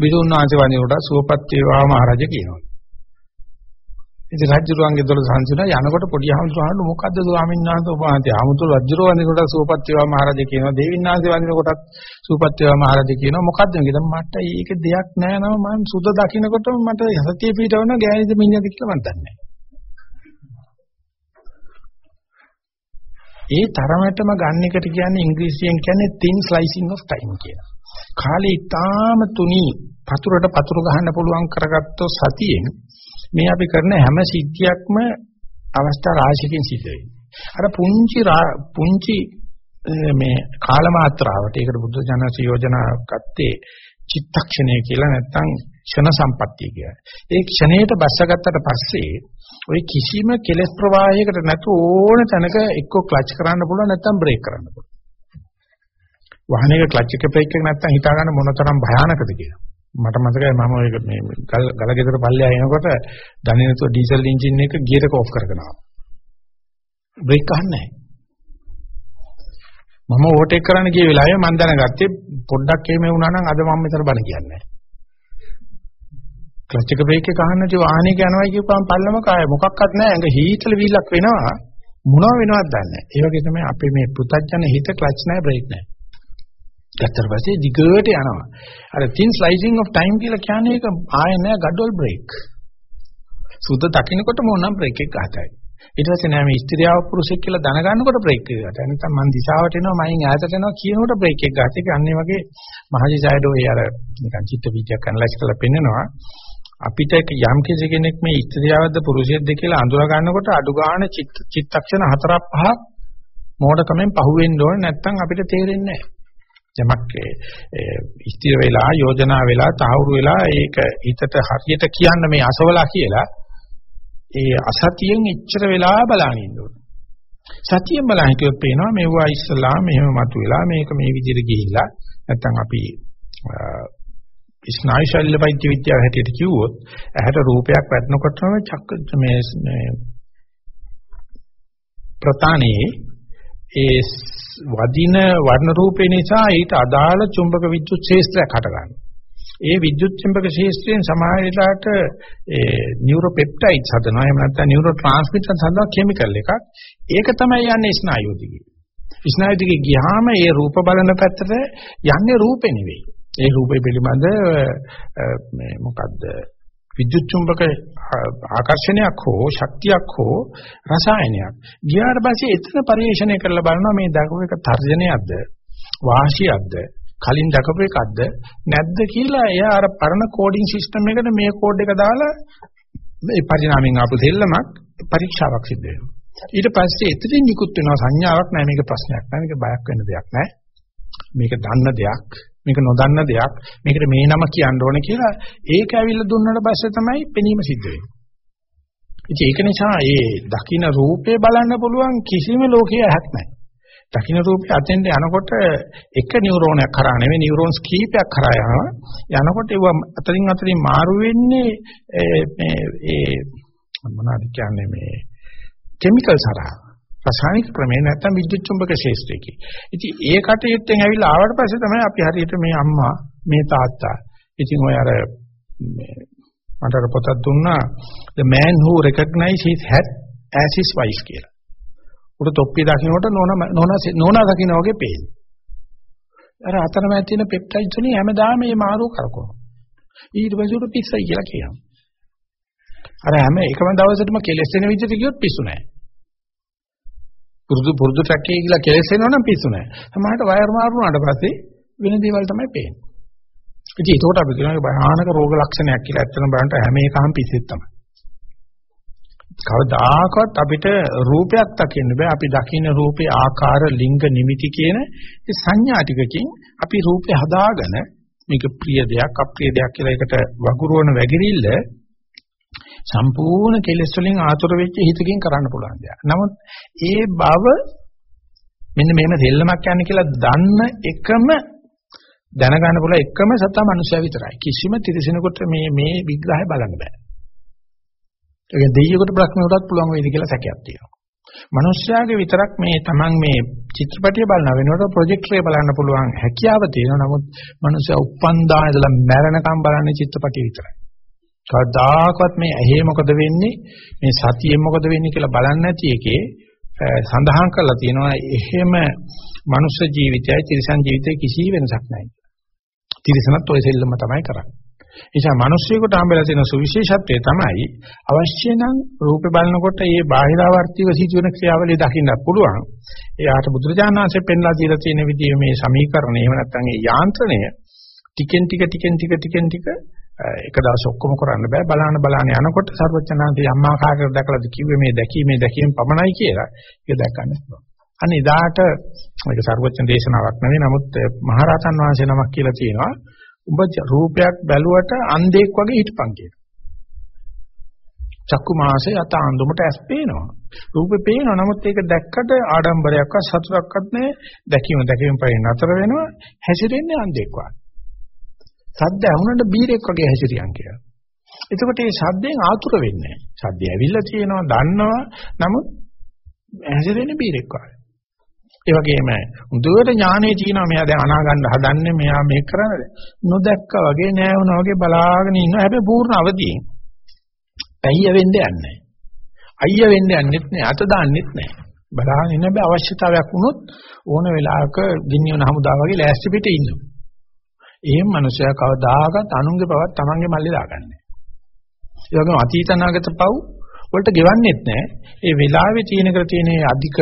විදුන් වහන්සේ වදිනකොට සුවපත් වේවා මහරජා කියනවා. ඉතින් රජුරුවන්ගේ දොළ සංසිඳන යනකොට පොඩි ආමතුරුහාට මොකද්ද ස්වාමීන් වහන්සේ? ඔබ වහන්සේ ආමතුරු රජුරුව වන්දිනකොට සූපත් වේවා මහරජා කියනවා. දේවින්නාන්සේ වන්දිනකොටත් සූපත් වේවා මහරජා කියනවා. මොකද්ද? මේක මට ඒක දෙයක් නෑ නම. මම සුද දකින්නකොට මට සතිය පිටවන ගෑනිද මිනිහද කියලා මම දන්නේ ඒ තරමටම ගන්න එකට කියන්නේ ඉංග්‍රීසියෙන් කියන්නේ thin slicing of time කියලා. කාලේ ඊටාම තුනි පතුරට පතුර ගහන්න පුළුවන් කරගත්තොත් සතියෙන් මේ අපි කරන හැම සිද්ධියක්ම අවස්ථා රාශියකින් සිද්ධ වෙනවා. අර පුංචි පුංචි මේ කාල මාත්‍රාවට ඒකට බුද්ධ ජනස යෝජනා ගත්තේ චිත්තක්ෂණය කියලා නැත්නම් ක්ෂණ සම්පත්තිය කියලා. ඒ ක්ෂණයට බස්සගත්තට පස්සේ ওই කිසිම කෙලස් ප්‍රවාහයකට නැතු ඕන තැනක එක්ක ක්ලච් කරන්න පුළුවන් නැත්නම් බ්‍රේක් කරන්න පුළුවන්. වාහනයක ක්ලච් එක බ්‍රේක් එක නැත්නම් හිතා ගන්න මොන තරම් භයානකද කියලා. මට මතකයි මම ඔය මේ ගල ගෙදර පල්ලෙහා එනකොට දන්නේ නැතුව ඩීසල් එන්ජින් එක ගියර් එක ඔෆ් කරගෙන ආවා. බ්‍රේක් අහන්නේ මම ඕවර්ටේක් කරන්න ගිය වෙලාවේ මම දැනගත්තේ පොඩ්ඩක් එහෙම වුණා නම් අද මම මෙතන බණ කියන්නේ ක්ලච් එක බ්‍රේක් එක අහන්න නැති වාහනේ යනවා කියපුවාම පල්ලම කාය මොකක්වත් නැහැ ඇඟ හීතල වීලක් වෙනවා මොනව වෙනවද දන්නේ නැහැ. ඒ වගේ තමයි අපේ මේ පුතඥ හිත ක්ලච් නැහැ බ්‍රේක් නැහැ. ගත්තට පස්සේ දිගට යනවා. අර thin slicing of time කියලා කියන්නේ ඒක ආයෙ නෑ gadol break. සුද්ධ දකින්නකොට මොනනම් break එක ගන්නයි. ඊට පස්සේ නෑ මේ ස්ත්‍රියව පුරුෂයෙක් කියලා දැනගන්නකොට break එක ගන්නවා. නැත්නම් මං දිශාවට එනවා මයින් ඈතට එනවා කියනකොට break එක ගන්න. ඒක අන්නේ වගේ මහජීසයඩෝ ඒ අර නිකන් චිත්ත වීජයක් ඇනලයිස් කරලා පෙන්නනවා. අපිට යම් කෙනෙක් මේ ස්ත්‍රියවද පුරුෂයෙක්ද කියලා අඳුර ගන්නකොට අඩු ගන්න චිත්තක්ෂණ හතරක් පහක් මෝඩකමෙන් පහුවෙන්න ඕනේ නැත්නම් අපිට තේරෙන්නේ නැහැ. යමක් ස්ථිර වෙලා යෝජනා වෙලා තහවුරු වෙලා ඒක හිතට හරියට කියන්න මේ අසවලා කියලා ඒ අසතියෙන් එච්චර වෙලා බලන ඉන්න ඕනේ. සතියෙන් බලන හිටියොත් පේනවා මේවා ඉස්සලා මෙහෙම මතුවෙලා මේක මේ විදිහට ගිහිල්ලා නැත්තම් අපි ස්නායු ශල්‍ය වෛද්‍ය විද්‍යාව හැටියට කිව්වොත් ඇහැට රූපයක් වැටෙනකොටම චක්ක මේ ප්‍රතානේ ඒ වදින වර්ණ රූපේ නිසා ඊට අදාළ චුම්බක විද්‍යුත් ක්ෂේත්‍රයක් හටගන්නවා. ඒ විද්‍යුත් චුම්බක ක්ෂේත්‍රයෙන් සමාහලට ඒ නියුරෝපෙප්ටයිඩ්ස් හදනවා. එහෙම නැත්නම් නියුරෝ ට්‍රාන්ස්මිටර්ස් හදනවා කිමිකල් එකක්. ඒක තමයි යන්නේ ස්නායු දිගේ. ස්නායු දිගේ ගියාම ඒ රූප බලන පැත්තට යන්නේ රූපේ නෙවෙයි. ඒ රූපේ පිළිබඳ මේ මොකද්ද විද්‍යුත් චුම්බක ආකර්ෂණයක් හෝ ශක්තියක් හෝ රසායනයක්. ගියාට පස්සේ එතන පරිශ්‍රණය කරලා බලනවා මේ දකපු එක තර්ජනයක්ද? වාසියක්ද? කලින් දකපු එකක්ද? නැද්ද කියලා එයා අර පරණ කෝඩින් සිස්ටම් එකට මේ කෝඩ් එක දාලා මේ පරිණාමයෙන් ආපු දෙල්ලමක් පරීක්ෂාවක් සිද්ධ වෙනවා. ඊට පස්සේ එතනින් නිකුත් වෙනවා සංඥාවක් නෑ. මේක ප්‍රශ්නයක් නෑ. මේක බයක් වෙන්න දෙයක් නෑ. මේක දන්න දෙයක්. මේක නොදන්න දෙයක් මේකට මේ නම කියන්න ඕනේ කියලා ඒක ඇවිල්ලා දුන්නාට පස්සේ තමයි පෙනීම සිද්ධ වෙන්නේ. ඉතින් ඒක නිසා ඒ දකින්න රූපේ බලන්න පුළුවන් කිසිම ලෝකයේ ඇහක් නැහැ. දකින්න රූපේ අතෙන්ට යනකොට එක නියුරෝනයක් කරා නෙවෙයි නියුරෝන්ස් කීපයක් කරා යනවා. යනකොට ඒව අතරින් අතරින් මාරු වෙන්නේ මේ ඒ මොනවද කියන්නේ මේ කිමිකල්ස් හරහා. රසායනික ක්‍රමේ නැත්තම් විද්‍යුත් චුම්බක ශේෂ්ත්‍රයේ. ඉතින් ඒ කටයුත්තෙන් ඇවිල්ලා ආවට පස්සේ තමයි අපි හරියට මේ අම්මා මේ තාත්තා. ඉතින් ඔය අර මේ මට අර පොතක් දුන්නා the man who recognized his hat as his wife කියලා. උඩ තොප්පිය දකින්නකොට නෝනා නෝනා නෝනා දකින්න වගේ පේන්නේ. අර අතරමැද තියෙන පෙප්ටයිඩ්ස් වලින් හැමදාම මේ මාරු කරකවනවා. ඊට පස්සේ උඩ පිස්සයි කියලා කියනවා. අර හැම එකම දවසටම කෙලස් වෙන විදිහට ගියොත් පිස්සු නැහැ. පුරුදු පුරුදු ට්‍රැක් එකේ කියලා කෙලස් වෙනවා නම් පිස්සු නැහැ. සමහරට වයර් මාරු වුණාට පස්සේ වෙන දේවල් තමයි පේන්නේ. ඉතින් ඒකට අපි කියනවා භයානක රෝග ලක්ෂණයක් කියලා. ඇත්තම බලන්න හැම එකම පිස්සෙත් තමයි. කවදාකවත් අපිට රූපයක් දකින්න බෑ. අපි දකින්න රූපේ ආකාර, ලිංග, නිමිති කියන ඒ සංඥා ටිකකින් අපි රූපේ හදාගෙන මේක ප්‍රිය දෙයක්, අප්‍රිය දෙයක් කියලා එකට වගුරුවන වැగిරිල්ල සම්පූර්ණ කෙලෙස් වලින් ආතුර වෙච්ච හිතකින් කරන්න පුළුවන් දෙයක්. නමුත් ඒ බව මෙන්න මෙහෙම දෙල්ලමක් යන්නේ කියලා දන්න එකම දැනගන්න පුළුවන් එකම සතා මනුස්සයා විතරයි. කිසිම තිරසනෙකුට මේ මේ විග්‍රහය බලන්න බෑ. ඒක දෙයියෙකුට බ්‍රහ්මයකටත් පුළුවන් වේද කියලා සැකයක් තියෙනවා. මනුස්සයාගේ විතරක් මේ Taman මේ චිත්‍රපටිය බලන වෙනකොට ප්‍රොජෙක්ටරේ බලන්න පුළුවන් හැකියාව තියෙනවා. නමුත් මනුස්සයා උප්පන්දා ඉඳලා මැරෙනකම් බලන්නේ චිත්‍රපටිය විතරයි. කවදාකවත් මේ ඇහි මොකද වෙන්නේ මේ සතියේ මොකද වෙන්නේ කියලා බලන්නේ නැති එකේ සඳහන් කරලා තියෙනවා එහෙම මනුෂ්‍ය ජීවිතයයි තිරිසන් ජීවිතයයි කිසි වෙනසක් නැහැ. තිරිසනත් ඔය සෙල්ලම තමයි කරන්නේ. නිසා මිනිස්සුෙකුට හම්බෙලා තියෙන සුවිශේෂත්වය තමයි අවශ්‍ය නම් රූපේ බලනකොට මේ බාහිරාවර්තිව සිදුවෙන ක්‍රියාවලිය දකින්න පුළුවන්. එයාට බුදුරජාණන් වහන්සේ පෙන්ලා දීලා තියෙන විදිහේ මේ සමීකරණය එහෙම නැත්නම් ඒ යාන්ත්‍රණය ටිකෙන් ටික ටිකෙන් ටික ටිකෙන් ටික එක දවස් ඔක්කොම කරන්න බෑ බලන්න බලන්න යනකොට සර්වඥාන්සේ අම්මාකාරයට දැකලාද කිව්වේ මේ දැකීමේ දැකීම පමණයි කියලා ඒක දැක්කන්න පුළුවන්. අන්න එදාට මේක සර්වඥ දේශනාවක් නෙවෙයි නමුත් මහරහතන් වහන්සේ නමක් කියලා තියෙනවා උඹ රූපයක් බැලුවට අන්ධෙක් වගේ හිටපන් කියලා. චක්කු මාසේ යත අඳුමට ඇස් පේනවා. රූපේ පේනවා. නමුත් ඒක දැක්කට ආඩම්බරයක්වත් සතුටක්වත් නැහැ. දැකීම දැකීම පයින් නතර වෙනවා. හැසිරෙන්නේ අන්ධෙක් වගේ. සද්ද ඇහුනට බීරෙක් වගේ හැසිරියන් කියලා. එතකොට මේ සද්දෙන් ආතුර වෙන්නේ නැහැ. සද්ද ඇවිල්ලා තියෙනවා, දන්නවා. නමුත් හැසිරෙන්නේ බීරෙක් වගේ. ඒ වගේම හොඳට ඥානෙ තියෙනවා මෙයා දැන් අනා ගන්න හදන්නේ මෙයා මේක කරන්නේ නොදැක්කා වගේ නෑ වුණා වගේ බලාගෙන ඉන්නවා හැබැයි පූර්ණ අවදියෙන් පැయ్య වෙන්න යන්නේ අයිය වෙන්න යන්නෙත් නෑ අත දාන්නෙත් නෑ බලාගෙන ඉන්න බෑ අවශ්‍යතාවයක් වුණොත් ඕන වෙලාවක ගින්නියන හමුදා වගේ ලෑස්ති පිට ඉන්නවා එහෙම මිනිසයා කවදාකවත් අනුන්ගේ පවත් තමන්ගේ මල්ලේ දාගන්නේ ඒ වගේම අතීත අනාගත පව් වලට ගෙවන්නෙත් නෑ ඒ වෙලාවේ තියෙන කර තියෙන අධික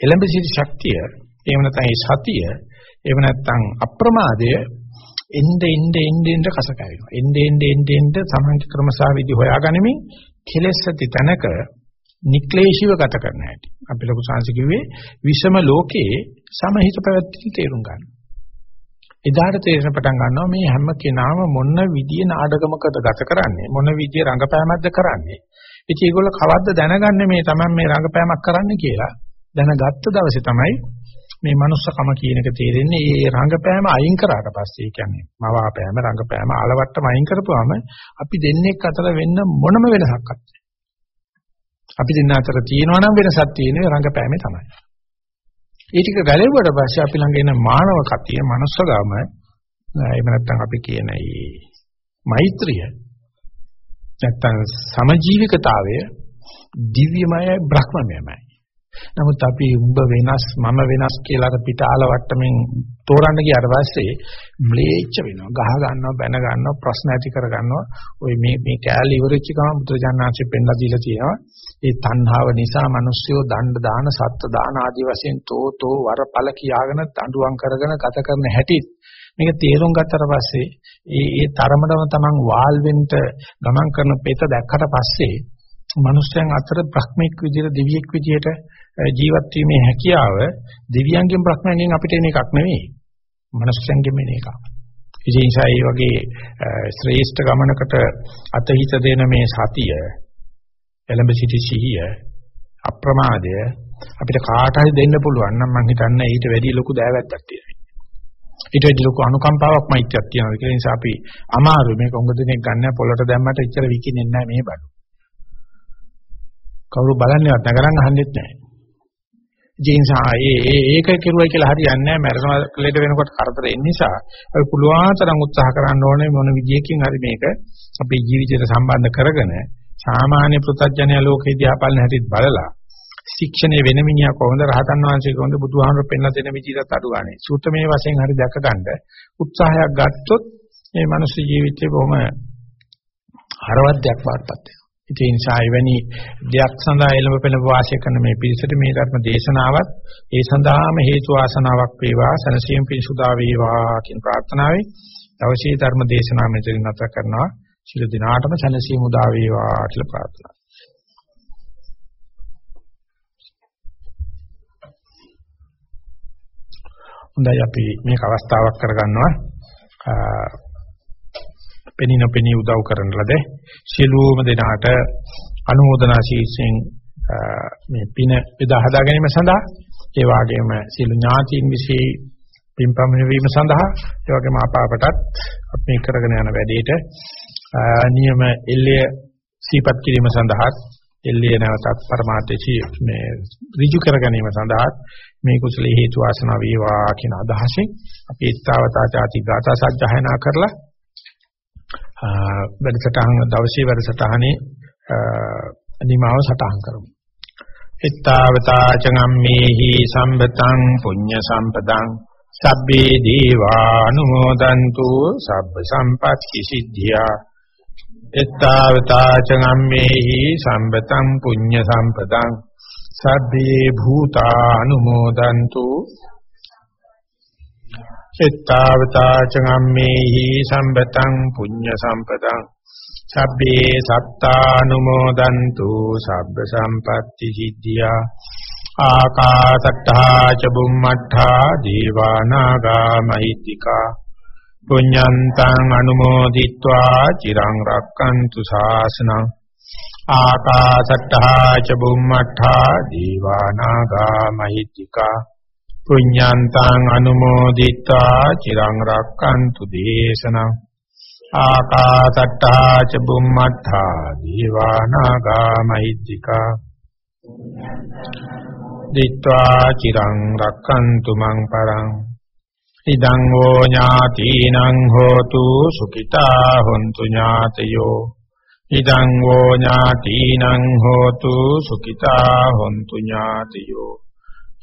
එළඹ සිටි ශක්තිය එහෙම නැත්නම් ඒ සතිය එහෙම නැත්නම් අප්‍රමාදය එnde ende ende ende කස කැවෙනවා. ende ende ende ende සමාන්ති ක්‍රමසාවිදි හොයාගනිමින් කෙලෙස් ඇති තැනක නික්ලේශීව ගත කරන හැටි. අපි ලොකු සංසි කිව්වේ විෂම ලෝකයේ සමහිත පැවැත්ම තේරුම් ගන්න. එදාට තේරෙන පටන් ගන්නවා මේ හැම කෙනාම මොන විදිය නාටකමකට ගත කරන්නේ? මොන විදිය රංගපෑමක්ද කරන්නේ? ඉතින් ඒගොල්ල කවද්ද දැනගන්නේ මේ Taman මේ රංගපෑමක් කරන්නේ කියලා? දැනගත්ත දවසේ තමයි මේ manussකම කියන එක තේරෙන්නේ. ඒ රංගපෑම අයින් කරාට පස්සේ කියන්නේ මවාපෑම රංගපෑම අලවට්ටම අයින් කරපුවාම අපි දෙන්නෙක් අතර වෙන්න මොනම වෙනසක් නැහැ. අපි දෙන්න අතර තියෙනවා නම් වෙනසක් තියෙන්නේ රංගපෑමේ තමයි. ඒ ටික ගැලෙවුවට පස්සේ අපි ළඟ එන මානව කතිය, manussගම එහෙම නැත්නම් අපි කියන මේ මෛත්‍රිය නැත්නම් සමජීවිකතාවය දිව්‍යමය බ්‍රහ්මමයයි. නමුත් අපි උඹ වෙනස් මම වෙනස් කියලා අර පිටාල වට්ටමින් තෝරන්න ගියාට පස්සේ ම්ලේච්ච වෙනවා ගහ ගන්නවා බැන ගන්නවා ප්‍රශ්න ඇති කර ගන්නවා. ওই මේ මේ කෑල ඉවරෙච්ච ගමන් බුදුජානනාංශයෙන් පෙන්ලා දීලා තියෙනවා. ඒ තණ්හාව නිසා මිනිස්සුયો දණ්ඩ දාන සත්ත්ව දාන ආදී වශයෙන් තෝතෝ වරපල කියාගෙන තඬුවම් කරගෙන ගත කරන හැටිත් මේක තේරුම් ගත්තට පස්සේ ඒ ඒ තරමටම තමන් වාල් වෙන්න ගමන් කරන පෙත දැක්කට පස්සේ මනුස්සයන් අතර බ්‍රහ්මික විදියට දිව්‍යෙක් විදියට ජීවත් වීමේ හැකියාව දෙවියන්ගෙන් බ්‍රහ්මයන්ගෙන් අපිට එන එකක් නෙවෙයි. මනුස්සයන්ගෙන් එන එකක්. ඒ නිසා මේ වගේ ශ්‍රේෂ්ඨ ගමනකට අතහිත දෙන මේ සතිය එළඹ සිටි සිහිය අප්‍රමාදය අපිට කාට හරි දෙන්න පුළුවන් නම් මම හිතන්නේ ඊට වැඩි ලොකු දෑවැද්දක් තියෙනවා. ඊට වැඩි ලොකු අනුකම්පාවක් මෛත්‍රියක් තියෙනවා. ඒ නිසා අපි අමාරු මේක උඟ දිනෙක ගන්න පොළට දැම්මට ඉච්චර විකිනෙන්නේ නැහැ මේ බඩු. කවුරු බලන්නේවත් නැගරන් අහන්නෙත් නැහැ. ජීන්සා ඒ ඒක කෙරුවයි කියලා හරියන්නේ නැහැ. මරණ ලෙඩ වෙනකොට කරදර එන්න නිසා. අපි පුළුවන් තරම් උත්සාහ කරන්න ඕනේ මොන විදියකින් හරි මේක අපේ ජීවිතයට සම්බන්ධ කරගෙන සාමාන්‍ය පෘථග්ජනය ලෝකෙදී ආපල්න හැටිත් බලලා ශික්ෂණය වෙන මිනිහා කොහොමද රහතන් වහන්සේ කොහොමද බුදුහාමර පෙන්ලා දෙන විදිහට අඩු ගන්නේ සූත්‍රමේ වශයෙන් හරි දැක ගන්න උත්සාහයක් ගත්තොත් මේ මනුස්ස ජීවිතේ බොහොම හරවත්යක් වාටපත් වෙනවා ඒ නිසා එවැනි දෙයක් සඳහා එළඹ පෙළ වාසය කරන මේ පිරිසට මේ ධර්ම දේශනාවත් ඒ සඳහාම හේතු වාසනාවක් වේවා සනසියම් පිසුදා වේවා කියන ප්‍රාර්ථනාවයි දවසේ ධර්ම දේශනාව මෙතන නැත කරනවා. ශිළු දිනාටම සනසියම් උදා වේවා කියලා ප්‍රාර්ථනා. හොඳයි අපි මේක අවස්ථාවක් කරගන්නවා. පෙනී නොපෙනී උදව් කරන ලද සියලුම දෙනාට අනුමೋದනා ශීර්ෂයෙන් මේ පින බෙදා හදා ගැනීම සඳහා ඒ වගේම සියලු ඥාතීන් විශ්ේ පින්පමණ වීම සඳහා ඒ වගේම අපාපටත් අපි කරගෙන යන වැඩේට නියම එල්ලය සීපත් කිරීම සඳහා එල්ලේ නැවතත් પરමාර්ථයේ මේ ඍජු කර ගැනීම සඳහා මේ කුසල හේතු වාසනා වේවා කියන අදහසින් අපි ඊත්තාවතා ചാති ගාථා සජ්ජායනා කරලා වැඩසටහන දවසේ වැඩසටහනේ අනිමාව සටහන් කරමු. ittavata චගම්මේහි සම්බතං පුඤ්ඤ සම්පදං සබ්බේ දීවානුමෝදන්තු සබ්බ සම්පත්ති සිද්ධියා ittavata චගම්මේහි සම්බතං පුඤ්ඤ සම්පදං සබ්බේ භූතානුමෝදන්තු එත්තාවතා චගම්මේහි සම්බතං පුඤ්ඤ සම්පතං සබ්බේ සත්තානුමෝදන්තු සබ්බ සම්පත්ති සිද්ධියා ආකාසට්ඨා ච බුම්මට්ඨා දීවානාගා මහිත්‍තිකා පුඤ්ඤන්තං අනුමෝදිත්වා චිරං රක්칸තු ශාසනං ආකාසට්ඨා ච බුම්මට්ඨා දීවානාගා මහිත්‍තිකා පුඤ්ඤාන්තං අනුමෝදිතා චිරං රක්칸තු දේශනං ආකාසට්ටා ච බුම්මත්තා දීවානාගා මහිද්దికා දිත්වා චිරං රක්칸තු මං පරං ඉදං ෝ ඥාතිනං හෝතු සුඛිතා හොන්තු ඥාතයෝ ඉදං ෝ ඥාතිනං හෝතු සුඛිතා හොන්තු ඥාතයෝ